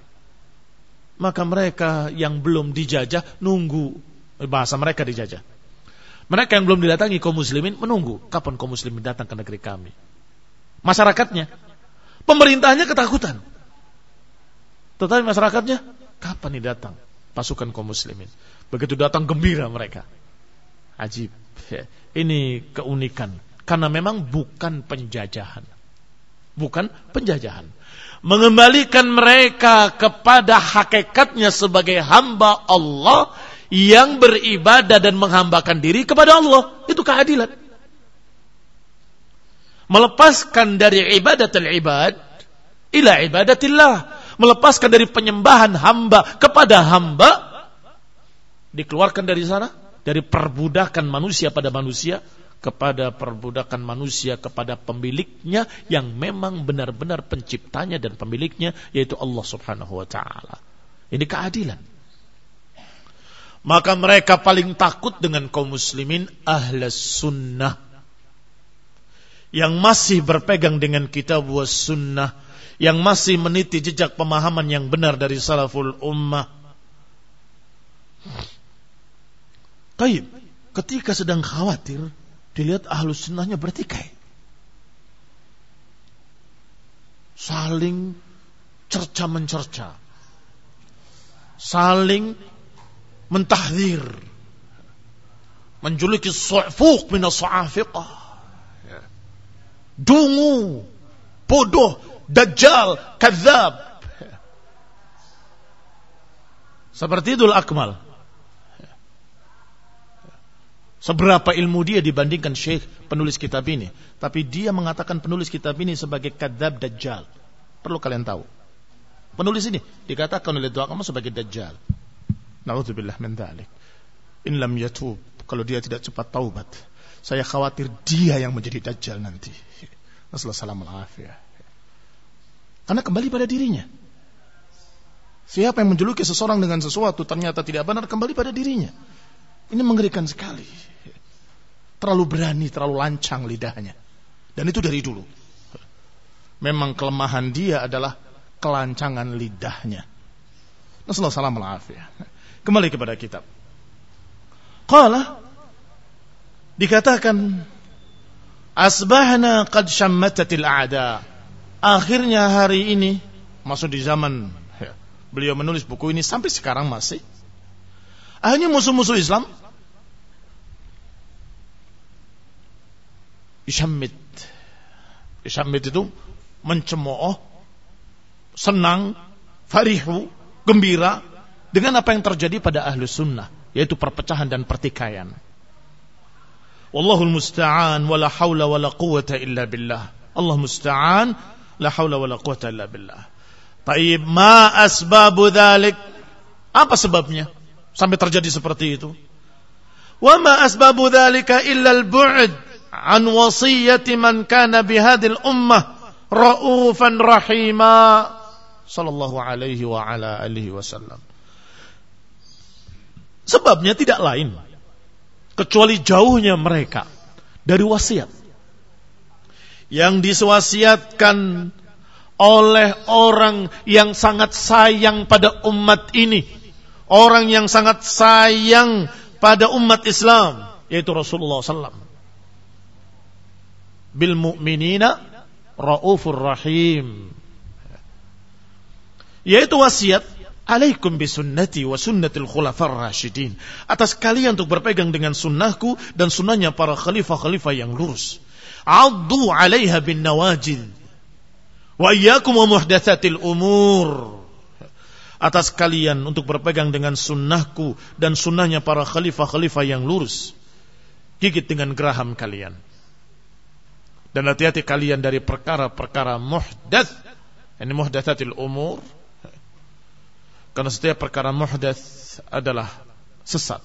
Maka mereka yang belum dijajah nunggu bahasa mereka dijajah. Mereka yang belum didatangi kaum muslimin menunggu kapan kaum muslimin datang ke negeri kami. Masyarakatnya, pemerintahnya ketakutan. Tetapi masyarakatnya kapan nih datang? pasukan kaum muslimin. Begitu datang gembira mereka. Ajib. Ini keunikan. Karena memang bukan penjajahan. Bukan penjajahan. Mengembalikan mereka kepada hakikatnya sebagai hamba Allah yang beribadah dan menghambakan diri kepada Allah. Itu keadilan. Melepaskan dari ibadatul ibad ila ibadatillah melepaskan dari penyembahan hamba kepada hamba, dikeluarkan dari sana, dari perbudakan manusia pada manusia, kepada perbudakan manusia kepada pemiliknya yang memang benar-benar penciptanya dan pemiliknya yaitu Allah Subhanahu wa taala. Ini keadilan. Maka mereka paling takut dengan kaum muslimin ahlus sunnah yang masih berpegang dengan kitab was sunnah yang masih meniti jejak pemahaman yang benar dari salaful ummah. Taib, ketika sedang khawatir, dilihat ahlus sunnahnya bertikai. Saling cerca mencerca. Saling mentahdir. Menjuluki su'fuq minas su'afiqah. Dungu, bodoh, Dajjal, kadzab. Seperti itu akmal. Seberapa ilmu dia dibandingkan Syekh penulis kitab ini. Tapi dia mengatakan penulis kitab ini sebagai kadzab dajjal. Perlu kalian tahu. Penulis ini dikatakan oleh doa kamu sebagai dajjal. Nauzubillah min dzalik. In lam yatub, kalau dia tidak cepat taubat, saya khawatir dia yang menjadi dajjal nanti. Nasallahu karena kembali pada dirinya. Siapa yang menjuluki seseorang dengan sesuatu ternyata tidak benar kembali pada dirinya. Ini mengerikan sekali. Terlalu berani, terlalu lancang lidahnya. Dan itu dari dulu. Memang kelemahan dia adalah kelancangan lidahnya. Nasallahu ya. Kembali kepada kitab. Qala dikatakan asbahna qad syammatatil a'da. Akhirnya hari ini masuk di zaman ya, beliau menulis buku ini sampai sekarang masih. Akhirnya musuh-musuh Islam Isyammit. Isyammit itu mencemooh senang farihu gembira dengan apa yang terjadi pada ahlu sunnah yaitu perpecahan dan pertikaian Wallahul musta'an wala hawla wala quwata illa billah Allah musta'an La haula wala quwata illa billah. Taib ma asbabu dhalik? Apa sebabnya sampai terjadi seperti itu? Wa ma asbabu dhalika illa al-bu'd an wasiyati man kana bihadil ummah raufan rahima sallallahu alaihi wa ala alihi wasallam. Sebabnya tidak lain kecuali jauhnya mereka dari wasiat yang diswasiatkan oleh orang yang sangat sayang pada umat ini, orang yang sangat sayang pada umat Islam, yaitu Rasulullah SAW. Bil mu'minina raufur rahim. Yaitu wasiat alaikum bisunnati wa sunnatil khulafar rasyidin. Atas kalian untuk berpegang dengan sunnahku dan sunnahnya para khalifah-khalifah yang lurus. Addu 'alaiha bin nawajid. Wa iyyakum wa muhdatsatil umur. atas kalian untuk berpegang dengan sunnahku dan sunnahnya para khalifah-khalifah yang lurus. Gigit dengan geraham kalian. Dan hati-hati kalian dari perkara-perkara muhdats. Ini muhdatsatil umur. Karena setiap perkara muhdats adalah sesat.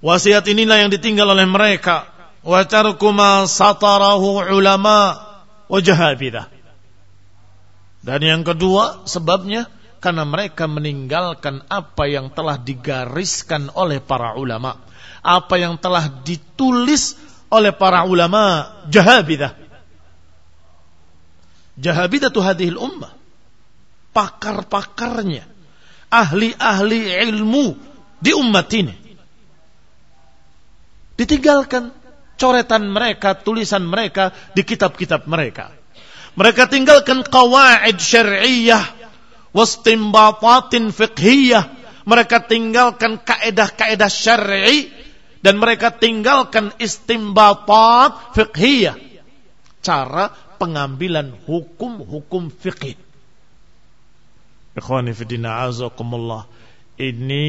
Wasiat inilah yang ditinggal oleh mereka. Wa tarkuma satarahu ulama wa jahabidah dan yang kedua sebabnya karena mereka meninggalkan apa yang telah digariskan oleh para ulama, apa yang telah ditulis oleh para ulama jahabidah. Jahabidah tu hadhil ummah. Pakar-pakarnya, ahli-ahli ilmu di umat ini. Ditinggalkan coretan mereka, tulisan mereka di kitab-kitab mereka. Mereka tinggalkan qawaid syar'iyyah wastimbatatin fiqhiyah. Mereka tinggalkan kaedah-kaedah syar'i dan mereka tinggalkan istimbatat fiqhiyah. Cara pengambilan hukum-hukum fiqh. Ini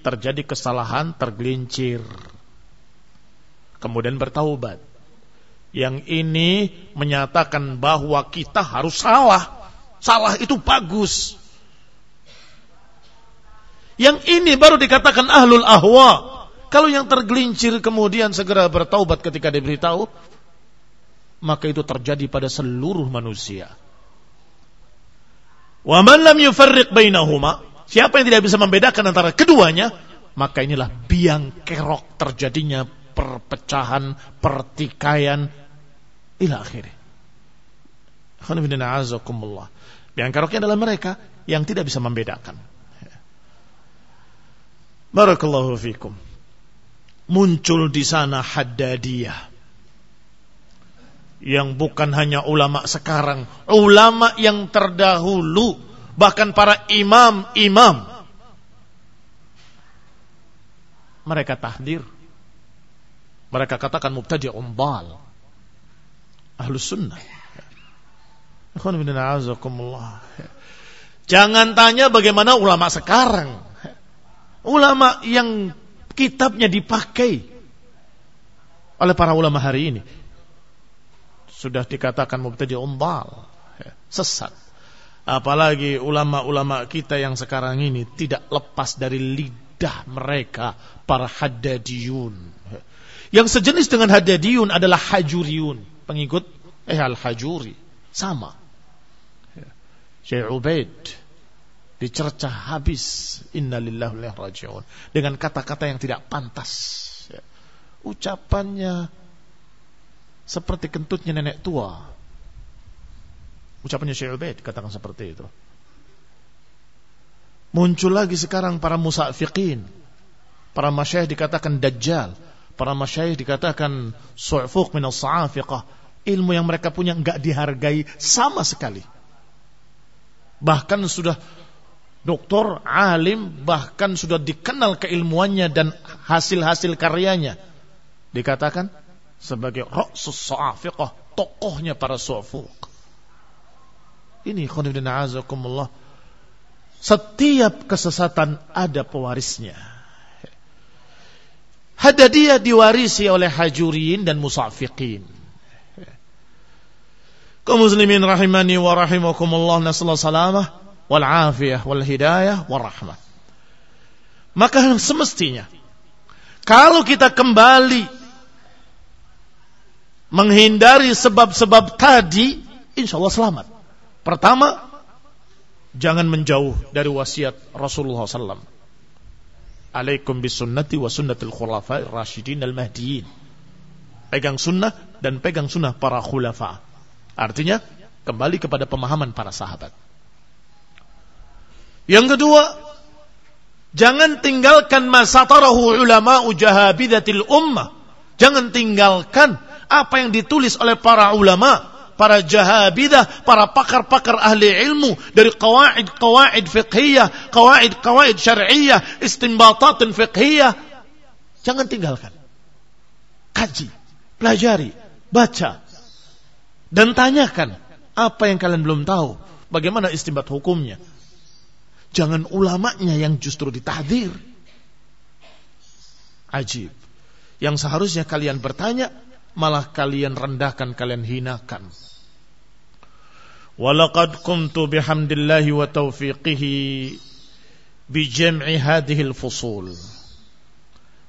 terjadi kesalahan tergelincir. Kemudian bertaubat. Yang ini menyatakan bahwa kita harus salah. Salah itu bagus. Yang ini baru dikatakan ahlul ahwa. Kalau yang tergelincir kemudian segera bertaubat ketika diberitahu, maka itu terjadi pada seluruh manusia. Wa man lam yufarriq bainahuma, siapa yang tidak bisa membedakan antara keduanya, maka inilah biang kerok terjadinya perpecahan, pertikaian, ila akhirnya. Yang keroknya adalah mereka yang tidak bisa membedakan. Barakallahu fikum. Muncul di sana Haddadiyah. Yang bukan hanya ulama sekarang, ulama yang terdahulu, bahkan para imam-imam. Mereka tahdir mereka katakan mubtadi' umbal. Ahlus sunnah. Jangan tanya bagaimana ulama sekarang. Ulama yang kitabnya dipakai oleh para ulama hari ini. Sudah dikatakan mubtadi' umbal. Sesat. Apalagi ulama-ulama kita yang sekarang ini tidak lepas dari lidah mereka para haddadiyun yang sejenis dengan Hadadiyun adalah Hajuriyun, pengikut eh Al-Hajuri. Sama. Syekh Ubaid dicercah habis innalillahi rajiun dengan kata-kata yang tidak pantas. Ucapannya seperti kentutnya nenek tua. Ucapannya Syekh Ubaid katakan seperti itu. Muncul lagi sekarang para musafiqin. Para masyayikh dikatakan dajjal Para masyayikh dikatakan su'fuq min as-sa'afiqah. Ilmu yang mereka punya enggak dihargai sama sekali. Bahkan sudah doktor, alim, bahkan sudah dikenal keilmuannya dan hasil-hasil karyanya. Dikatakan sebagai ra'sus sa'afiqah, tokohnya para su'fuq. Ini khonibdina azakumullah. Setiap kesesatan ada pewarisnya. Hadadiyah diwarisi oleh hajuriin dan musafiqin. Kaum muslimin rahimani wa rahimakumullah nasallahu salamah wal afiyah wal hidayah. Maka semestinya kalau kita kembali menghindari sebab-sebab tadi, insya Allah selamat. Pertama, jangan menjauh dari wasiat Rasulullah SAW alaikum bisunnati wa sunnatil khulafa rasyidin al mahdiin. Pegang sunnah dan pegang sunnah para khulafa. Artinya kembali kepada pemahaman para sahabat. Yang kedua, jangan tinggalkan masatarahu ulama ujahabidatil ummah. Jangan tinggalkan apa yang ditulis oleh para ulama para jahabidah, para pakar-pakar ahli ilmu dari kawaid-kawaid fiqhiyah, kawaid-kawaid syar'iyah, istimbatat fiqhiyah. Jangan tinggalkan. Kaji, pelajari, baca dan tanyakan apa yang kalian belum tahu. Bagaimana istimbat hukumnya? Jangan ulamanya yang justru ditahdir. Ajib. Yang seharusnya kalian bertanya, malah kalian rendahkan, kalian hinakan. Walaqad kuntu bihamdillahi wa taufiqihi bijam'i hadhil fusul.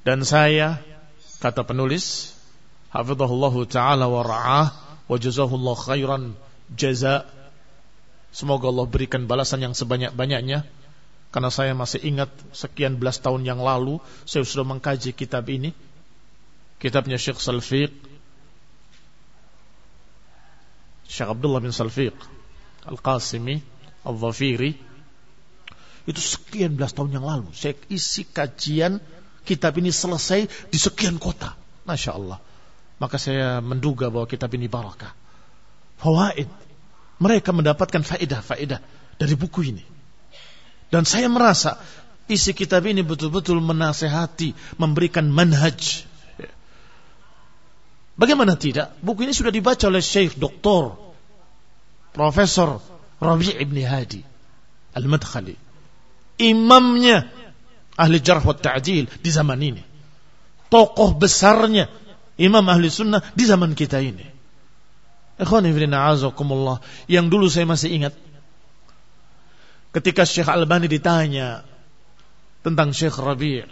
Dan saya, kata penulis, hafizahullah ta'ala wa ra'ah, wa jazahullah khairan jaza' Semoga Allah berikan balasan yang sebanyak-banyaknya Karena saya masih ingat sekian belas tahun yang lalu Saya sudah mengkaji kitab ini Kitabnya Syekh Salfiq Syekh Abdullah bin Salfiq Al-Qasimi Al-Zafiri. Itu sekian belas tahun yang lalu Saya isi kajian kitab ini selesai di sekian kota. Masya Allah. Maka saya menduga bahwa kitab ini barakah. Fawaid. Mereka mendapatkan faedah-faedah dari buku ini. Dan saya merasa isi kitab ini betul-betul menasehati, memberikan manhaj. Bagaimana tidak? Buku ini sudah dibaca oleh Syekh Doktor Profesor Rabi' Ibn Hadi Al-Madkhali. Imamnya ahli jarh wa di zaman ini. Tokoh besarnya imam ahli sunnah di zaman kita ini. Yang dulu saya masih ingat Ketika Syekh Albani ditanya Tentang Syekh Rabi'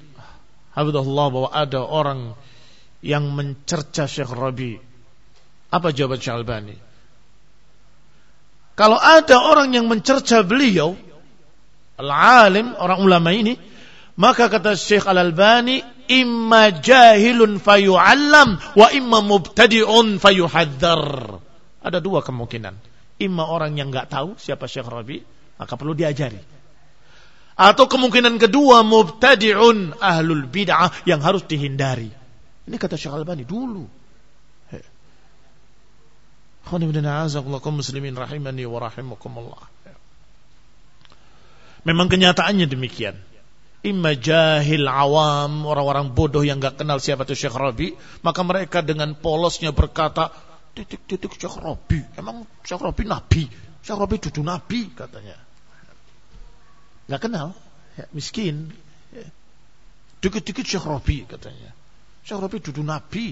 Habibullah bahwa ada orang Yang mencerca Syekh Rabi' Apa jawaban Syekh Albani Kalau ada orang yang mencerca beliau Al-alim, orang ulama ini Maka kata Syekh Al-Albani Imma jahilun fayu'allam Wa imma mubtadi'un fayuhaddar ada dua kemungkinan. Ima orang yang nggak tahu siapa Syekh Rabi, maka perlu diajari. Atau kemungkinan kedua mubtadi'un ahlul bid'ah yang harus dihindari. Ini kata Syekh Albani dulu. muslimin rahimani wa rahimakumullah. Memang kenyataannya demikian. Imma jahil awam, orang-orang bodoh yang gak kenal siapa itu Syekh Rabi, maka mereka dengan polosnya berkata, titik-titik Syekh Robi. Emang Syekh Robi nabi? Syekh Robi dudu nabi katanya. Gak kenal, ya, miskin. Dikit-dikit Syekh Robi katanya. Syekh Robi dudu nabi.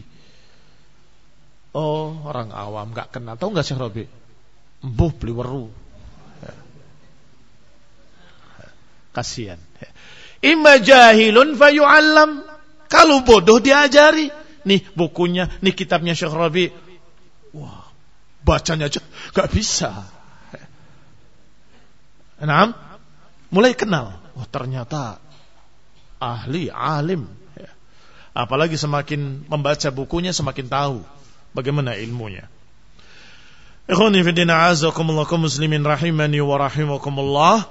Oh, orang awam gak kenal. Tahu gak Syekh Robi? Embuh beli weru. Kasihan. Imma jahilun fayu'allam. Kalau bodoh diajari. Nih bukunya, nih kitabnya Syekh Rabi. Wah, bacanya aja gak bisa. Nah, mulai kenal. Oh, ternyata ahli, alim. Apalagi semakin membaca bukunya semakin tahu bagaimana ilmunya. Ikhwani fi din a'azakumullah muslimin rahimani wa rahimakumullah.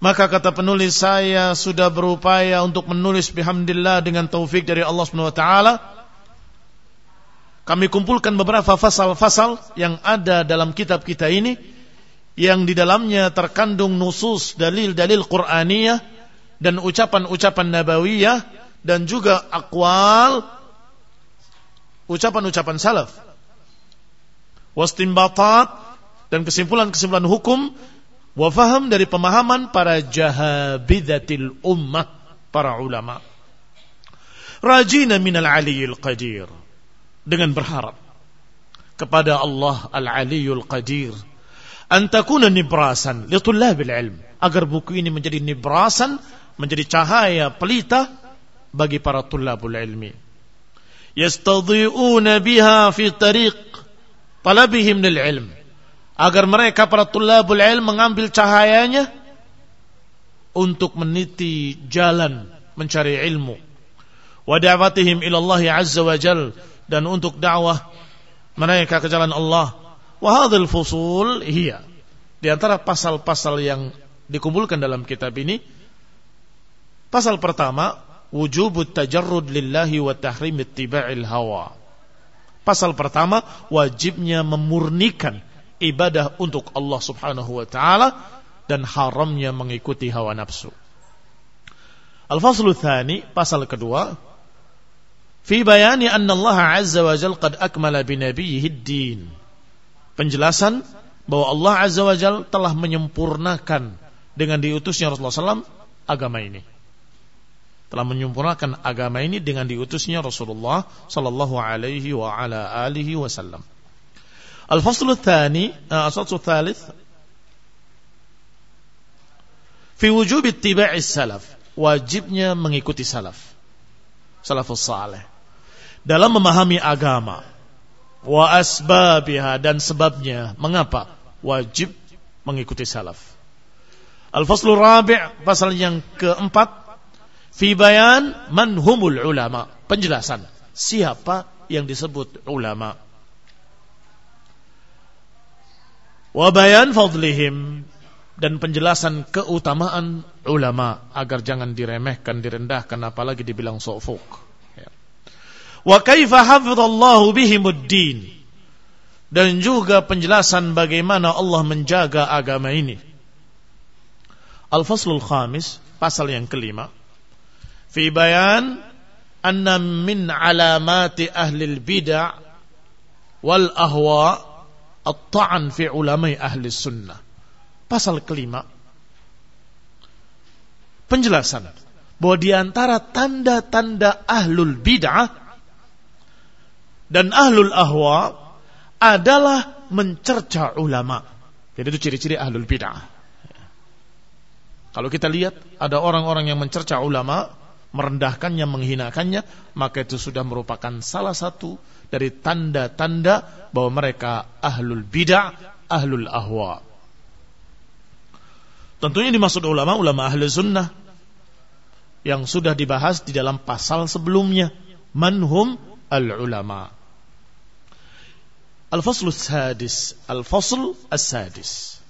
Maka kata penulis saya sudah berupaya untuk menulis bihamdillah dengan taufik dari Allah Subhanahu wa taala kami kumpulkan beberapa fasal-fasal yang ada dalam kitab kita ini yang di dalamnya terkandung nusus dalil-dalil Qur'aniyah dan ucapan-ucapan nabawiyah dan juga akwal ucapan-ucapan salaf. Wastimbatat dan kesimpulan-kesimpulan hukum wa faham dari pemahaman para jahabidatil ummah para ulama. Rajina minal aliyil qadir. Dengan berharap kepada Allah Al-Aliyul Qadir antakuna nibrasan li tullabil ilm. Agar buku ini menjadi nibrasan menjadi cahaya pelita bagi para tullabul ilmi yastadhi'una biha fi tariq talabihim lil ilm agar mereka para tullabul ilm mengambil cahayanya untuk meniti jalan mencari ilmu wa da'watihim ila Allah azza wa jalla dan untuk dakwah mereka ke jalan Allah. Wahadil fusul hiya. Di antara pasal-pasal yang dikumpulkan dalam kitab ini, pasal pertama, wujubut tajarrud lillahi wa tahrim ittiba'il hawa. Pasal pertama, wajibnya memurnikan ibadah untuk Allah Subhanahu wa taala dan haramnya mengikuti hawa nafsu. Al-faslu tsani, pasal kedua, fi bayani anna Allah azza wa jal qad akmala bi nabiyhi din Penjelasan bahwa Allah Azza wa Jal telah menyempurnakan dengan diutusnya Rasulullah SAW agama ini. Telah menyempurnakan agama ini dengan diutusnya Rasulullah sallallahu alaihi wa ala alihi wasallam. Al-faslu tsani, al-faslu tsalits fi wujub ittiba'i salaf, wajibnya mengikuti salaf. Salafus saleh. Dalam memahami agama wa asbabiha dan sebabnya mengapa wajib mengikuti salaf. Al-faslu rabi' pasal yang keempat fi bayan man humul ulama, penjelasan siapa yang disebut ulama. Wa bayan fadlihim dan penjelasan keutamaan ulama agar jangan diremehkan, direndahkan apalagi dibilang sofuk. Ya. Wa kaifa hafidhallahu bihimuddin dan juga penjelasan bagaimana Allah menjaga agama ini. Al-Faslul Khamis, pasal yang kelima. Fi bayan anna min alamati ahli bid'ah wal ahwa at-ta'an fi ulamai ahli sunnah. Pasal kelima. Penjelasan bahwa di antara tanda-tanda ahlul bid'ah dan ahlul ahwa adalah mencerca ulama. Jadi itu ciri-ciri ahlul bid'ah. Kalau kita lihat ada orang-orang yang mencerca ulama, merendahkannya, menghinakannya, maka itu sudah merupakan salah satu dari tanda-tanda bahwa mereka ahlul bid'ah, ahlul ahwa. Tentunya dimaksud ulama, ulama ahli sunnah yang sudah dibahas di dalam pasal sebelumnya. Manhum al-ulama. Al-fasl sadis, al-fasl as-sadis.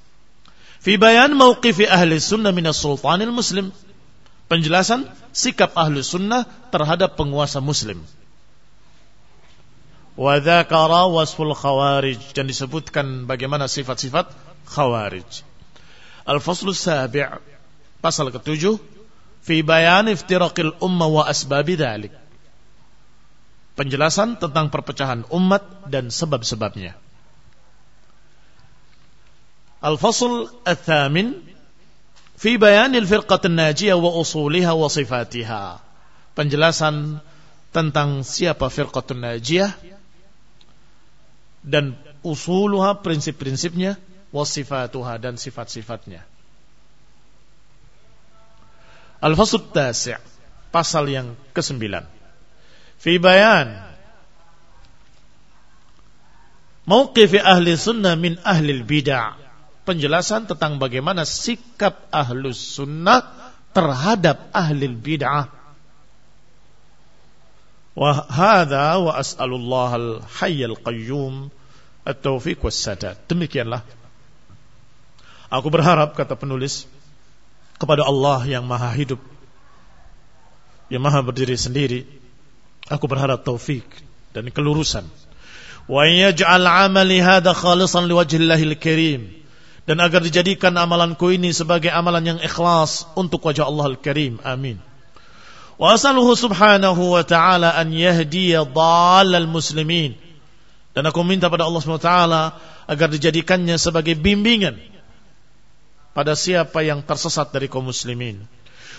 Fi bayan mauqifi ahli sunnah minas sultanil muslim. Penjelasan sikap ahli sunnah terhadap penguasa muslim. Wa dzakara wasful khawarij dan disebutkan bagaimana sifat-sifat khawarij. Al-faslu sabi' pasal ketujuh fi bayan iftiraqil umma wa asbabi dzalik. Penjelasan tentang perpecahan umat dan sebab-sebabnya fi bayanil firqatin najiyah wa usuliha wa sifatiha. Penjelasan tentang siapa firqatun najiyah dan usuluha prinsip-prinsipnya wa sifatuha dan sifat-sifatnya. Al-Fasl Tasi' pasal yang kesembilan. Fi bayan mauqif ahli sunnah min ahli bidah penjelasan tentang bagaimana sikap ahlus sunnah terhadap ahli bid'ah. Wa hadha wa as'alullah al-hayy al-qayyum at-taufiq was-sadad. Demikianlah. Aku berharap kata penulis kepada Allah yang maha hidup yang maha berdiri sendiri aku berharap taufik dan kelurusan wa yaj'al 'amali hadha khalisan liwajhillahil karim dan agar dijadikan amalanku ini sebagai amalan yang ikhlas untuk wajah Allah Al-Karim. Amin. Wa asaluhu subhanahu wa ta'ala an yahdiya dhalal muslimin. Dan aku minta pada Allah SWT agar dijadikannya sebagai bimbingan pada siapa yang tersesat dari kaum muslimin.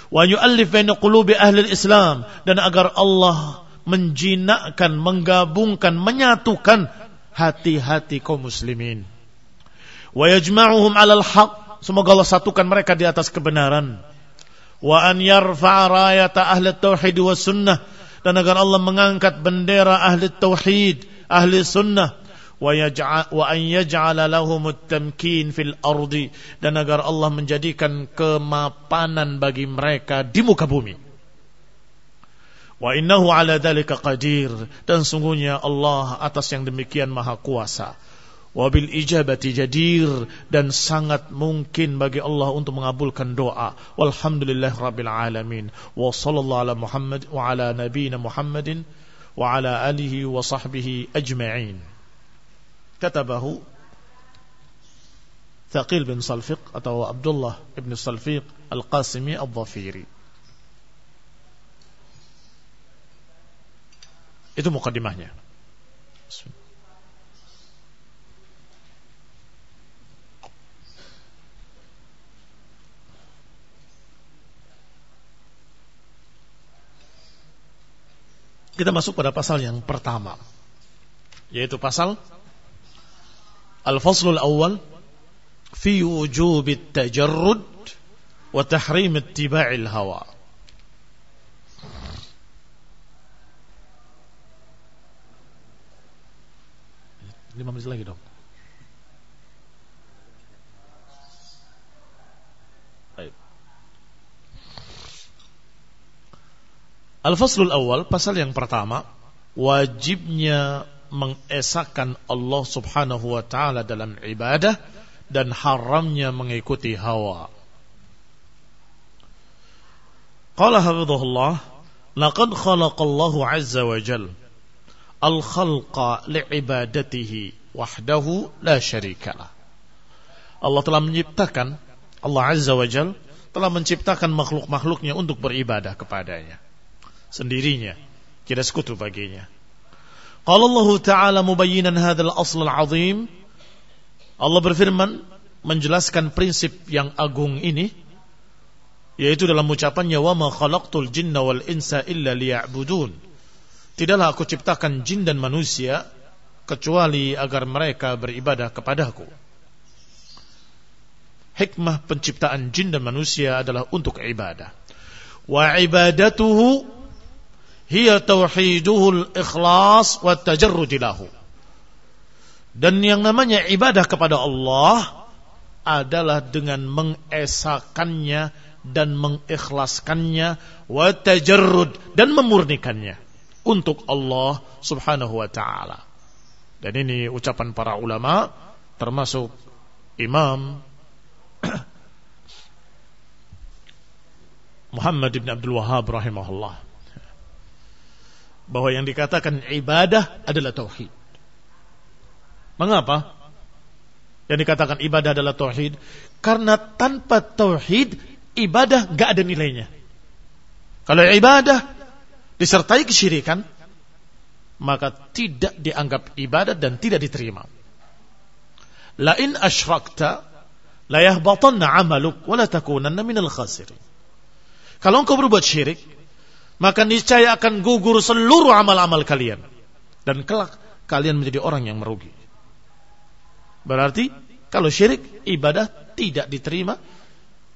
Wa yu'allif baina qulubi ahli Islam dan agar Allah menjinakkan, menggabungkan, menyatukan hati-hati kaum muslimin wa yajma'uhum 'alal haq. Semoga Allah satukan mereka di atas kebenaran. Wa an yarfa'a rayata ahli tauhid wa sunnah. Dan agar Allah mengangkat bendera ahli tauhid ahli sunnah. Wa an yaj'ala lahum tamkin fil ardi. Dan agar Allah menjadikan kemapanan bagi mereka di muka bumi. Wa innahu ala dzalika qadir. Dan sungguhnya Allah atas yang demikian maha kuasa wabil ijabati jadir. Dan sangat mungkin bagi Allah untuk mengabulkan doa. Walhamdulillah rabbil alamin. Wa sallallahu ala Muhammad wa ala nabiyina Muhammadin wa ala alihi wa sahbihi ajma'in. Katabahu Thaqil bin Salfiq atau Abdullah bin Salfiq Al-Qasimi Al-Dhafiri. Itu mukadimahnya Bismillah Kita masuk pada pasal yang pertama. Yaitu pasal Al-Faslul Awal fi wujub tajarrud wa tahrim ittiba'il hawa. Lima menit lagi dong. Al-Faslul Awal, pasal yang pertama, wajibnya mengesahkan Allah Subhanahu wa taala dalam ibadah dan haramnya mengikuti hawa. Qala hafizahullah, laqad khalaqallahu azza wa jal al-khalqa li'ibadatihi wahdahu la syarikalah. Allah telah menciptakan Allah azza wa jal telah menciptakan makhluk-makhluknya untuk beribadah kepadanya sendirinya, tidak sekutu baginya. Qala Allah Ta'ala mubayyinan hadzal asl al-azim Allah berfirman menjelaskan prinsip yang agung ini yaitu dalam ucapannya wa ma khalaqtul jinna wal insa illa liya'budun. Tidaklah aku ciptakan jin dan manusia kecuali agar mereka beribadah kepadaku. Hikmah penciptaan jin dan manusia adalah untuk ibadah. Wa ibadatuhu hiya tauhiduhul ikhlas wa tajarrud lahu. Dan yang namanya ibadah kepada Allah adalah dengan mengesakannya dan mengikhlaskannya wa tajarrud dan memurnikannya untuk Allah Subhanahu wa taala. Dan ini ucapan para ulama termasuk Imam Muhammad ibn Abdul Wahhab rahimahullah bahwa yang dikatakan ibadah adalah tauhid. Mengapa? Yang dikatakan ibadah adalah tauhid karena tanpa tauhid ibadah gak ada nilainya. Kalau ibadah disertai kesyirikan maka tidak dianggap ibadah dan tidak diterima. Lain asyrakta la yahbatanna amaluk wa la takunanna minal khasirin. Kalau engkau berbuat syirik, maka niscaya akan gugur seluruh amal-amal kalian dan kelak kalian menjadi orang yang merugi. Berarti kalau syirik ibadah tidak diterima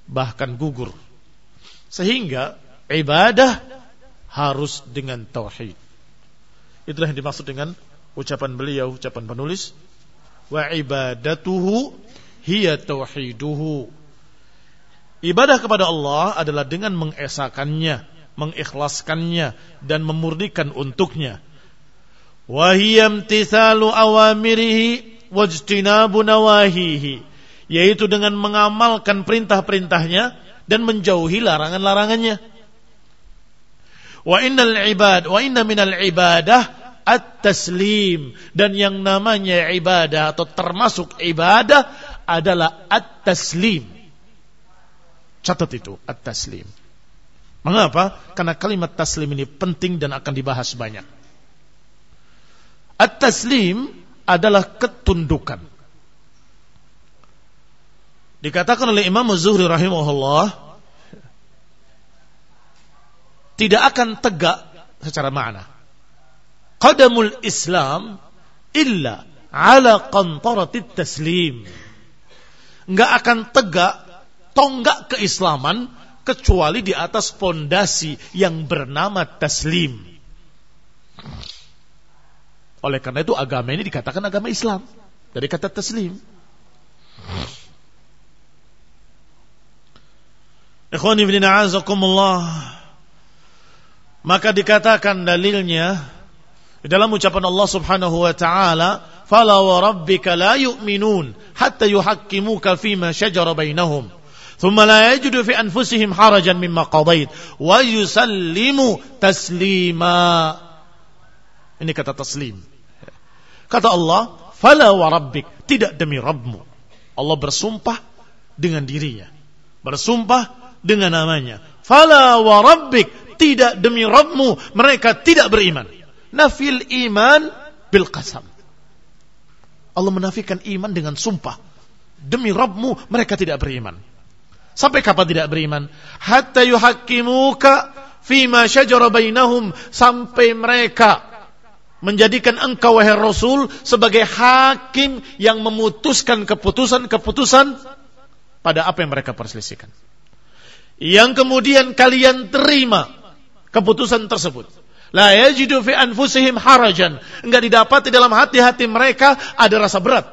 bahkan gugur. Sehingga ibadah harus dengan tauhid. Itulah yang dimaksud dengan ucapan beliau, ucapan penulis wa ibadatuhu hiya tauhiduhu. Ibadah kepada Allah adalah dengan mengesakannya mengikhlaskannya dan memurnikan untuknya. Wahiyam tisalu awamirihi wajtinabu nawahihi. Yaitu dengan mengamalkan perintah-perintahnya dan menjauhi larangan-larangannya. Wa innal ibad, wa inna minal ibadah at-taslim. Dan yang namanya ibadah atau termasuk ibadah adalah at-taslim. Catat itu, at-taslim. Mengapa? Karena kalimat taslim ini penting dan akan dibahas banyak. At-taslim adalah ketundukan. Dikatakan oleh Imam Zuhri rahimahullah tidak akan tegak secara makna. Qadamul Islam illa ala qantaratit taslim. Enggak akan tegak tonggak keislaman kecuali di atas pondasi yang bernama taslim. Oleh karena itu agama ini dikatakan agama Islam dari kata taslim. Maka dikatakan dalilnya dalam ucapan Allah Subhanahu wa taala, "Fala wa rabbika la yu'minun hatta yuhaqqimuka fima shajara bainahum." ثم لا يجد في أنفسهم حرجا مما قضيت ويسلموا تسليما ini kata taslim kata Allah fala wa rabbik tidak demi Rabbmu Allah bersumpah dengan dirinya bersumpah dengan namanya fala wa rabbik tidak demi Rabbmu mereka tidak beriman nafil iman bil qasam Allah menafikan iman dengan sumpah demi Rabbmu mereka tidak beriman Sampai kapan tidak beriman? Hatta yuhakkimuka fima syajara bainahum sampai mereka menjadikan engkau wahai Rasul sebagai hakim yang memutuskan keputusan-keputusan pada apa yang mereka perselisihkan. Yang kemudian kalian terima keputusan tersebut. La yajidu fi anfusihim harajan. Enggak didapati dalam hati-hati mereka ada rasa berat.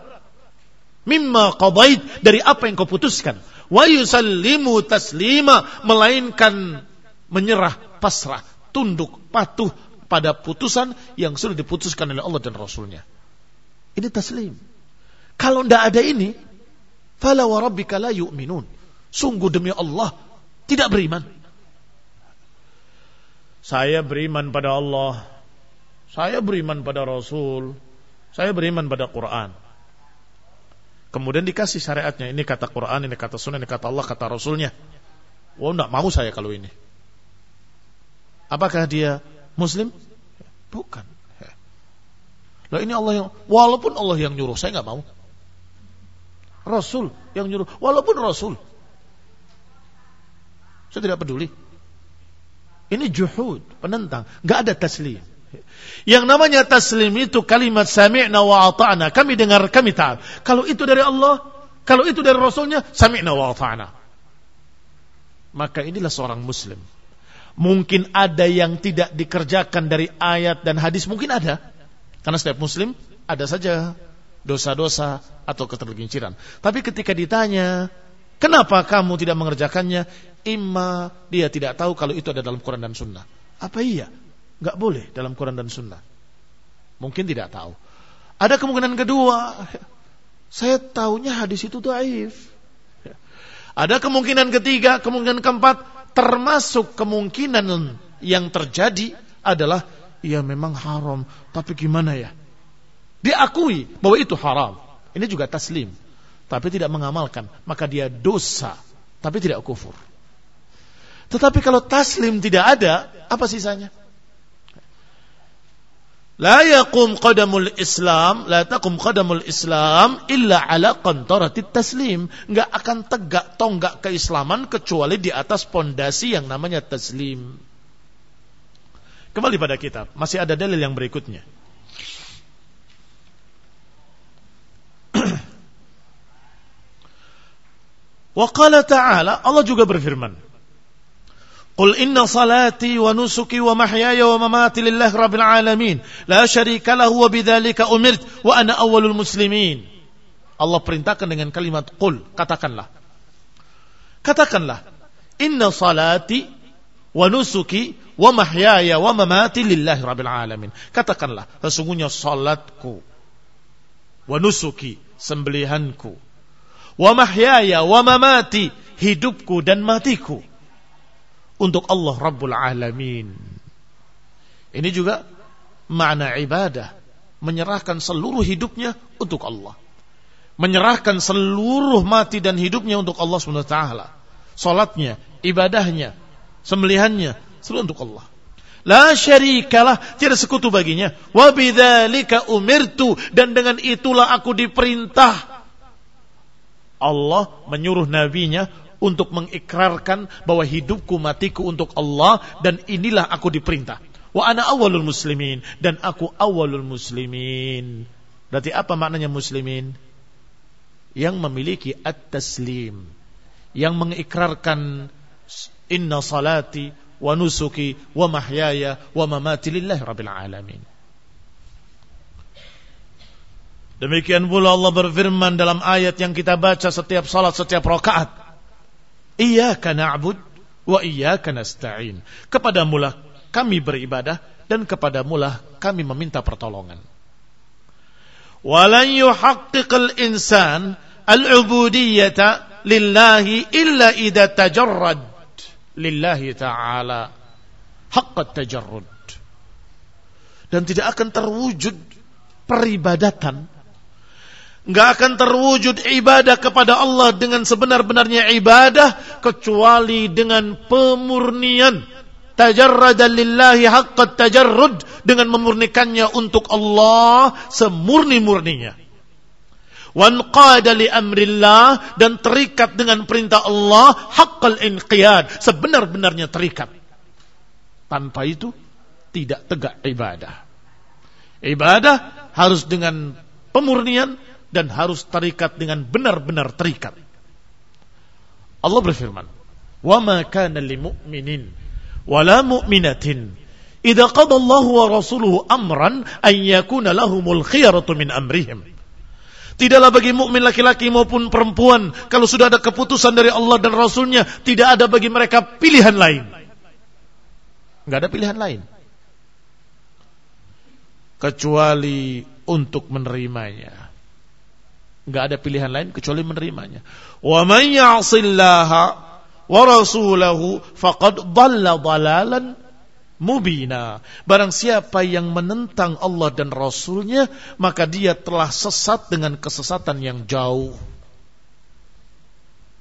Mimma qadait dari apa yang kau putuskan. Wa yusallimu taslima melainkan menyerah, pasrah, tunduk, patuh pada putusan yang sudah diputuskan oleh Allah dan Rasulnya. Ini taslim. Kalau tidak ada ini, fala wa rabbika la yu'minun. Sungguh demi Allah, tidak beriman. Saya beriman pada Allah. Saya beriman pada Rasul. Saya beriman pada Quran. Kemudian dikasih syariatnya. Ini kata Quran, ini kata Sunnah, ini kata Allah, kata Rasulnya. Oh, enggak mau saya kalau ini. Apakah dia Muslim? Bukan. Lah ini Allah yang walaupun Allah yang nyuruh, saya nggak mau. Rasul yang nyuruh, walaupun Rasul. Saya tidak peduli. Ini juhud, penentang. Nggak ada taslim. Yang namanya taslim itu kalimat sami'na wa ata'na. Kami dengar, kami taat. Kalau itu dari Allah, kalau itu dari Rasulnya, sami'na wa ata'na. Maka inilah seorang muslim. Mungkin ada yang tidak dikerjakan dari ayat dan hadis, mungkin ada. Karena setiap muslim ada saja dosa-dosa atau ketergelinciran. Tapi ketika ditanya, kenapa kamu tidak mengerjakannya? Imma dia tidak tahu kalau itu ada dalam Quran dan Sunnah. Apa iya? Gak boleh dalam Quran dan Sunnah. Mungkin tidak tahu. Ada kemungkinan kedua, saya tahunya hadis itu daif. Ada kemungkinan ketiga, kemungkinan keempat, termasuk kemungkinan yang terjadi adalah ya memang haram, tapi gimana ya? Diakui bahwa itu haram. Ini juga taslim, tapi tidak mengamalkan, maka dia dosa, tapi tidak kufur. Tetapi kalau taslim tidak ada, apa sisanya? La yaqum qadamul Islam, la taqum qadamul Islam illa ala qantaratit taslim. Enggak akan tegak tonggak keislaman kecuali di atas pondasi yang namanya taslim. Kembali pada kitab, masih ada dalil yang berikutnya. Wa qala ta'ala, Allah juga berfirman, قل إن صلاتي ونسكي ومحياي ومماتي لله رب العالمين لا شريك له وبذلك أمرت وأنا أول المسلمين Allah perintahkan dengan kalimat qul katakanlah katakanlah inna salati wa nusuki wa mahyaya wa mamati lillahi rabbil alamin katakanlah sesungguhnya salatku wa nusuki sembelihanku wa mahyaya wa mamati hidupku dan matiku untuk Allah Rabbul Alamin. Ini juga makna ibadah. Menyerahkan seluruh hidupnya untuk Allah. Menyerahkan seluruh mati dan hidupnya untuk Allah SWT. Salatnya, ibadahnya, sembelihannya, seluruh untuk Allah. La syarikalah, tidak sekutu baginya. Wa bidzalika umirtu dan dengan itulah aku diperintah. Allah menyuruh nabinya untuk mengikrarkan bahwa hidupku matiku untuk Allah dan inilah aku diperintah. Wa ana awalul muslimin dan aku awalul muslimin. Berarti apa maknanya muslimin? Yang memiliki at-taslim. Yang mengikrarkan inna salati wa nusuki wa mahyaya wa mamati lillahi rabbil alamin. Demikian pula Allah berfirman dalam ayat yang kita baca setiap salat, setiap rakaat. Iyyaka na'bud wa iyyaka nasta'in. Kepadamulah kami beribadah dan kepadamulah kami meminta pertolongan. Walan yuhaqqiqal insan al-ubudiyyata lillahi illa idza tajarrad lillahi ta'ala haqqat tajarrud. Dan tidak akan terwujud peribadatan nggak akan terwujud ibadah kepada Allah dengan sebenar-benarnya ibadah kecuali dengan pemurnian. Tajarrada lillahi haqqat tajarrud. Dengan memurnikannya untuk Allah semurni-murninya. Wanqada li amrillah. Dan terikat dengan perintah Allah haqqal inqiyad. Sebenar-benarnya terikat. Tanpa itu tidak tegak ibadah. Ibadah harus dengan pemurnian dan harus terikat dengan benar-benar terikat. Allah berfirman, "Wa ma kana lil mu'minin wa la mu'minatin idza qada Allah wa rasuluhu amran an yakuna lahumul khiyaratu min amrihim." Tidaklah bagi mukmin laki-laki maupun perempuan kalau sudah ada keputusan dari Allah dan Rasulnya tidak ada bagi mereka pilihan lain. Enggak ada pilihan lain kecuali untuk menerimanya. Enggak ada pilihan lain kecuali menerimanya. Wa man ya'sillaha wa rasulahu faqad dhalla dhalalan mubina. Barang siapa yang menentang Allah dan Rasulnya, maka dia telah sesat dengan kesesatan yang jauh.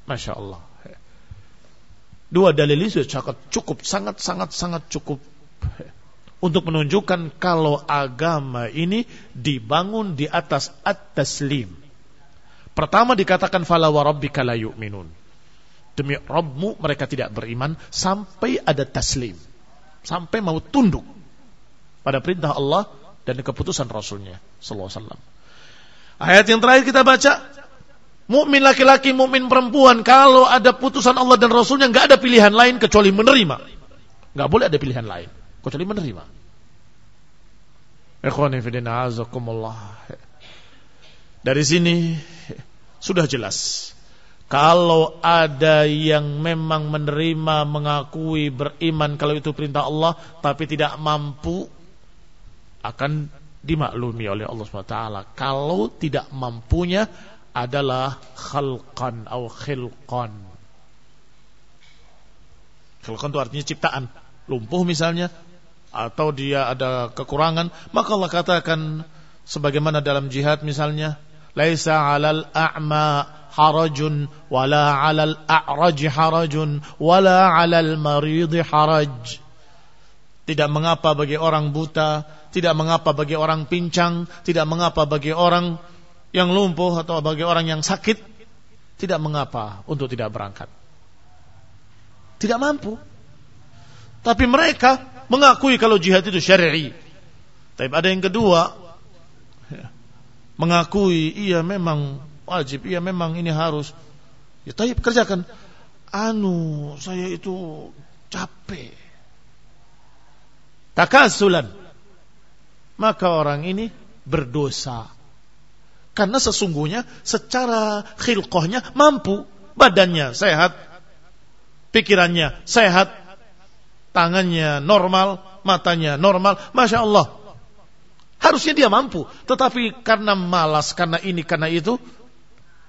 Masya Allah. Dua dalil cukup, sangat, sangat, sangat cukup untuk menunjukkan kalau agama ini dibangun di atas at-taslim. Pertama dikatakan fala wa rabbika la yu'minun. Demi Rabbmu mereka tidak beriman sampai ada taslim. Sampai mau tunduk pada perintah Allah dan keputusan Rasulnya sallallahu alaihi wasallam. Ayat yang terakhir kita baca, mukmin laki-laki, mukmin perempuan, kalau ada putusan Allah dan Rasulnya nggak ada pilihan lain kecuali menerima. Nggak boleh ada pilihan lain kecuali menerima. Dari sini sudah jelas kalau ada yang memang menerima, mengakui, beriman kalau itu perintah Allah tapi tidak mampu akan dimaklumi oleh Allah SWT. Kalau tidak mampunya adalah khalqan atau khilqan. Khilqan itu artinya ciptaan. Lumpuh misalnya, atau dia ada kekurangan, maka Allah katakan sebagaimana dalam jihad misalnya, laisa 'alal a'ma harajun wala 'alal a'raj harajun wala 'alal marid haraj. Tidak mengapa bagi orang buta, tidak mengapa bagi orang pincang, tidak mengapa bagi orang yang lumpuh atau bagi orang yang sakit, tidak mengapa untuk tidak berangkat. Tidak mampu. Tapi mereka mengakui kalau jihad itu syar'i. Tapi ada yang kedua, mengakui iya memang wajib, iya memang ini harus. Ya tapi kerjakan. Anu, saya itu capek. Takasulan. Maka orang ini berdosa. Karena sesungguhnya secara khilqahnya mampu. Badannya sehat. Pikirannya sehat tangannya normal, matanya normal, masya Allah. Harusnya dia mampu, tetapi karena malas, karena ini, karena itu,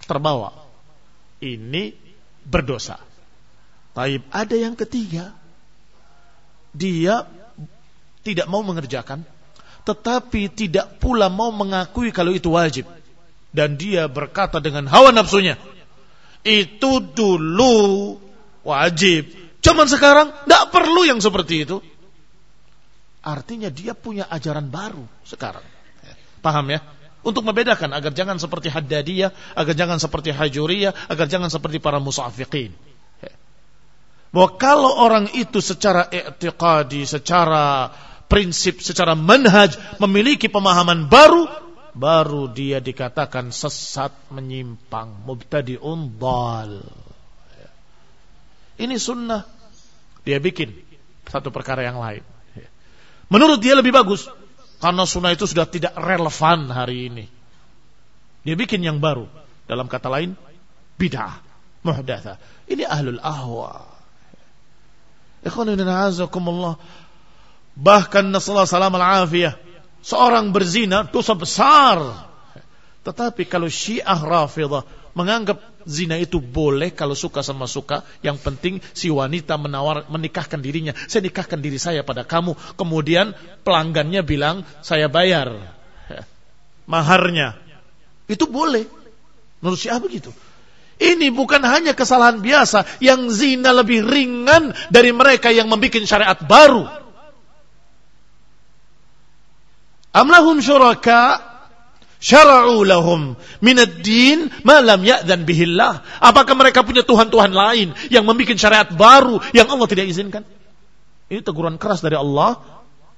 terbawa. Ini berdosa. Taib ada yang ketiga, dia tidak mau mengerjakan, tetapi tidak pula mau mengakui kalau itu wajib. Dan dia berkata dengan hawa nafsunya, itu dulu wajib, Cuman sekarang tidak perlu yang seperti itu. Artinya dia punya ajaran baru sekarang. Paham ya? Untuk membedakan agar jangan seperti Haddadiyah, agar jangan seperti Hajuriyah, agar jangan seperti para musafiqin. Bahwa kalau orang itu secara i'tiqadi, secara prinsip, secara manhaj memiliki pemahaman baru, baru dia dikatakan sesat, menyimpang, mubtadi'un dal. Ini sunnah. Dia bikin satu perkara yang lain. Menurut dia lebih bagus. Karena sunnah itu sudah tidak relevan hari ini. Dia bikin yang baru. Dalam kata lain, bid'ah, muhdatha. Ini ahlul ahwa. Bahkan Nasallahu salam al-afiyah. Seorang berzina dosa besar. Tetapi kalau syiah rafidah menganggap zina itu boleh kalau suka sama suka. Yang penting si wanita menawar menikahkan dirinya. Saya nikahkan diri saya pada kamu. Kemudian pelanggannya bilang saya bayar maharnya. Itu boleh. Menurut Syiah begitu. Ini bukan hanya kesalahan biasa yang zina lebih ringan dari mereka yang membuat syariat baru. Amlahum syuraka syara'u lahum minad din ma lam ya'zan bihillah. Apakah mereka punya tuhan-tuhan lain yang membuat syariat baru yang Allah tidak izinkan? Ini teguran keras dari Allah.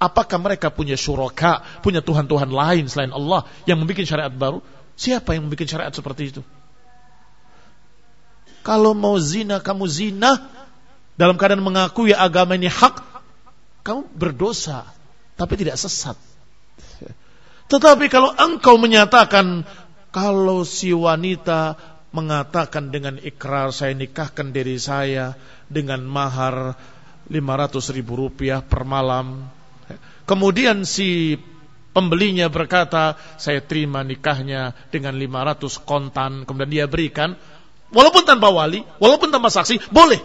Apakah mereka punya syuraka, punya Tuhan-Tuhan lain selain Allah yang membuat syariat baru? Siapa yang membuat syariat seperti itu? Kalau mau zina, kamu zina dalam keadaan mengakui agama ini hak, kamu berdosa, tapi tidak sesat. Tetapi kalau engkau menyatakan kalau si wanita mengatakan dengan ikrar saya nikahkan diri saya dengan mahar 500 ribu rupiah per malam. Kemudian si pembelinya berkata, saya terima nikahnya dengan 500 kontan. Kemudian dia berikan, walaupun tanpa wali, walaupun tanpa saksi, boleh.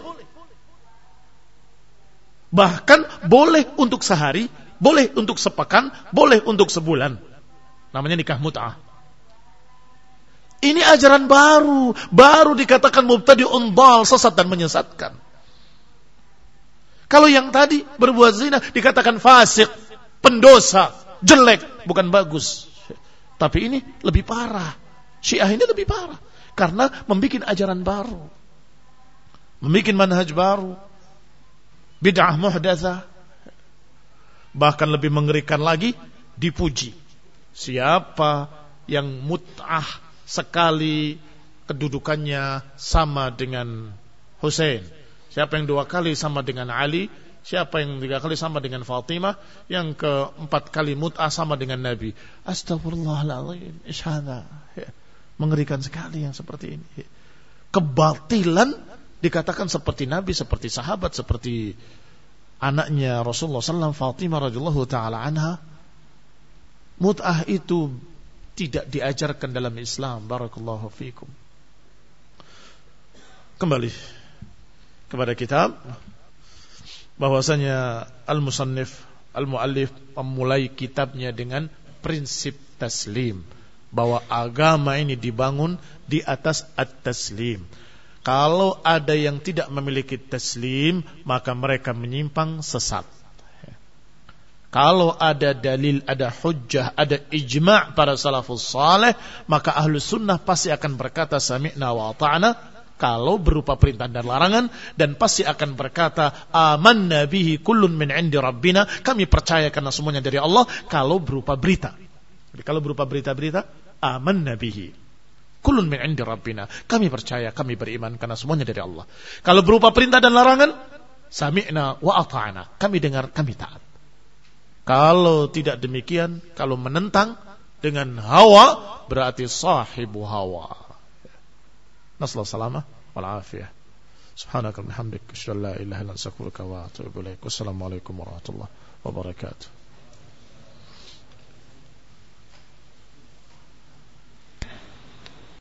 Bahkan boleh untuk sehari, boleh untuk sepekan, boleh untuk sebulan. Namanya nikah mut'ah. Ini ajaran baru, baru dikatakan mubtadi undal, sesat dan menyesatkan. Kalau yang tadi berbuat zina dikatakan fasik, pendosa, jelek, bukan bagus. Tapi ini lebih parah. Syiah ini lebih parah. Karena membuat ajaran baru. Membuat manhaj baru. Bid'ah muhdathah. Bahkan lebih mengerikan lagi, dipuji. Siapa yang mut'ah sekali kedudukannya sama dengan Hussein Siapa yang dua kali sama dengan Ali, siapa yang tiga kali sama dengan Fatimah, yang keempat kali mut'ah sama dengan Nabi. Astagfirullahaladzim, isyana. Ya. Mengerikan sekali yang seperti ini. Ya. Kebatilan dikatakan seperti Nabi, seperti sahabat, seperti anaknya Rasulullah SAW, Fatimah radhiyallahu taala anha. Mut'ah itu tidak diajarkan dalam Islam. Barakallahu fiikum. Kembali kepada kitab bahwasanya al-musannif al-muallif memulai kitabnya dengan prinsip taslim bahwa agama ini dibangun di atas at-taslim. Kalau ada yang tidak memiliki taslim, maka mereka menyimpang sesat. Kalau ada dalil, ada hujjah, ada ijma' para salafus saleh, maka ahlu sunnah pasti akan berkata sami'na wa ta'na kalau berupa perintah dan larangan dan pasti akan berkata aman nabihi kullun min indi rabbina. Kami percaya karena semuanya dari Allah kalau berupa berita. Jadi kalau berupa berita-berita aman nabihi kullun min indi rabbina. Kami percaya kami beriman karena semuanya dari Allah. Kalau berupa perintah dan larangan sami'na wa ata'na. Kami dengar kami taat kalau tidak demikian, kalau menentang dengan hawa berarti sahibu hawa. Nasallahu salamah walafiyah. Subhanakal Subhanakallahumma Assalamualaikum warahmatullahi wabarakatuh.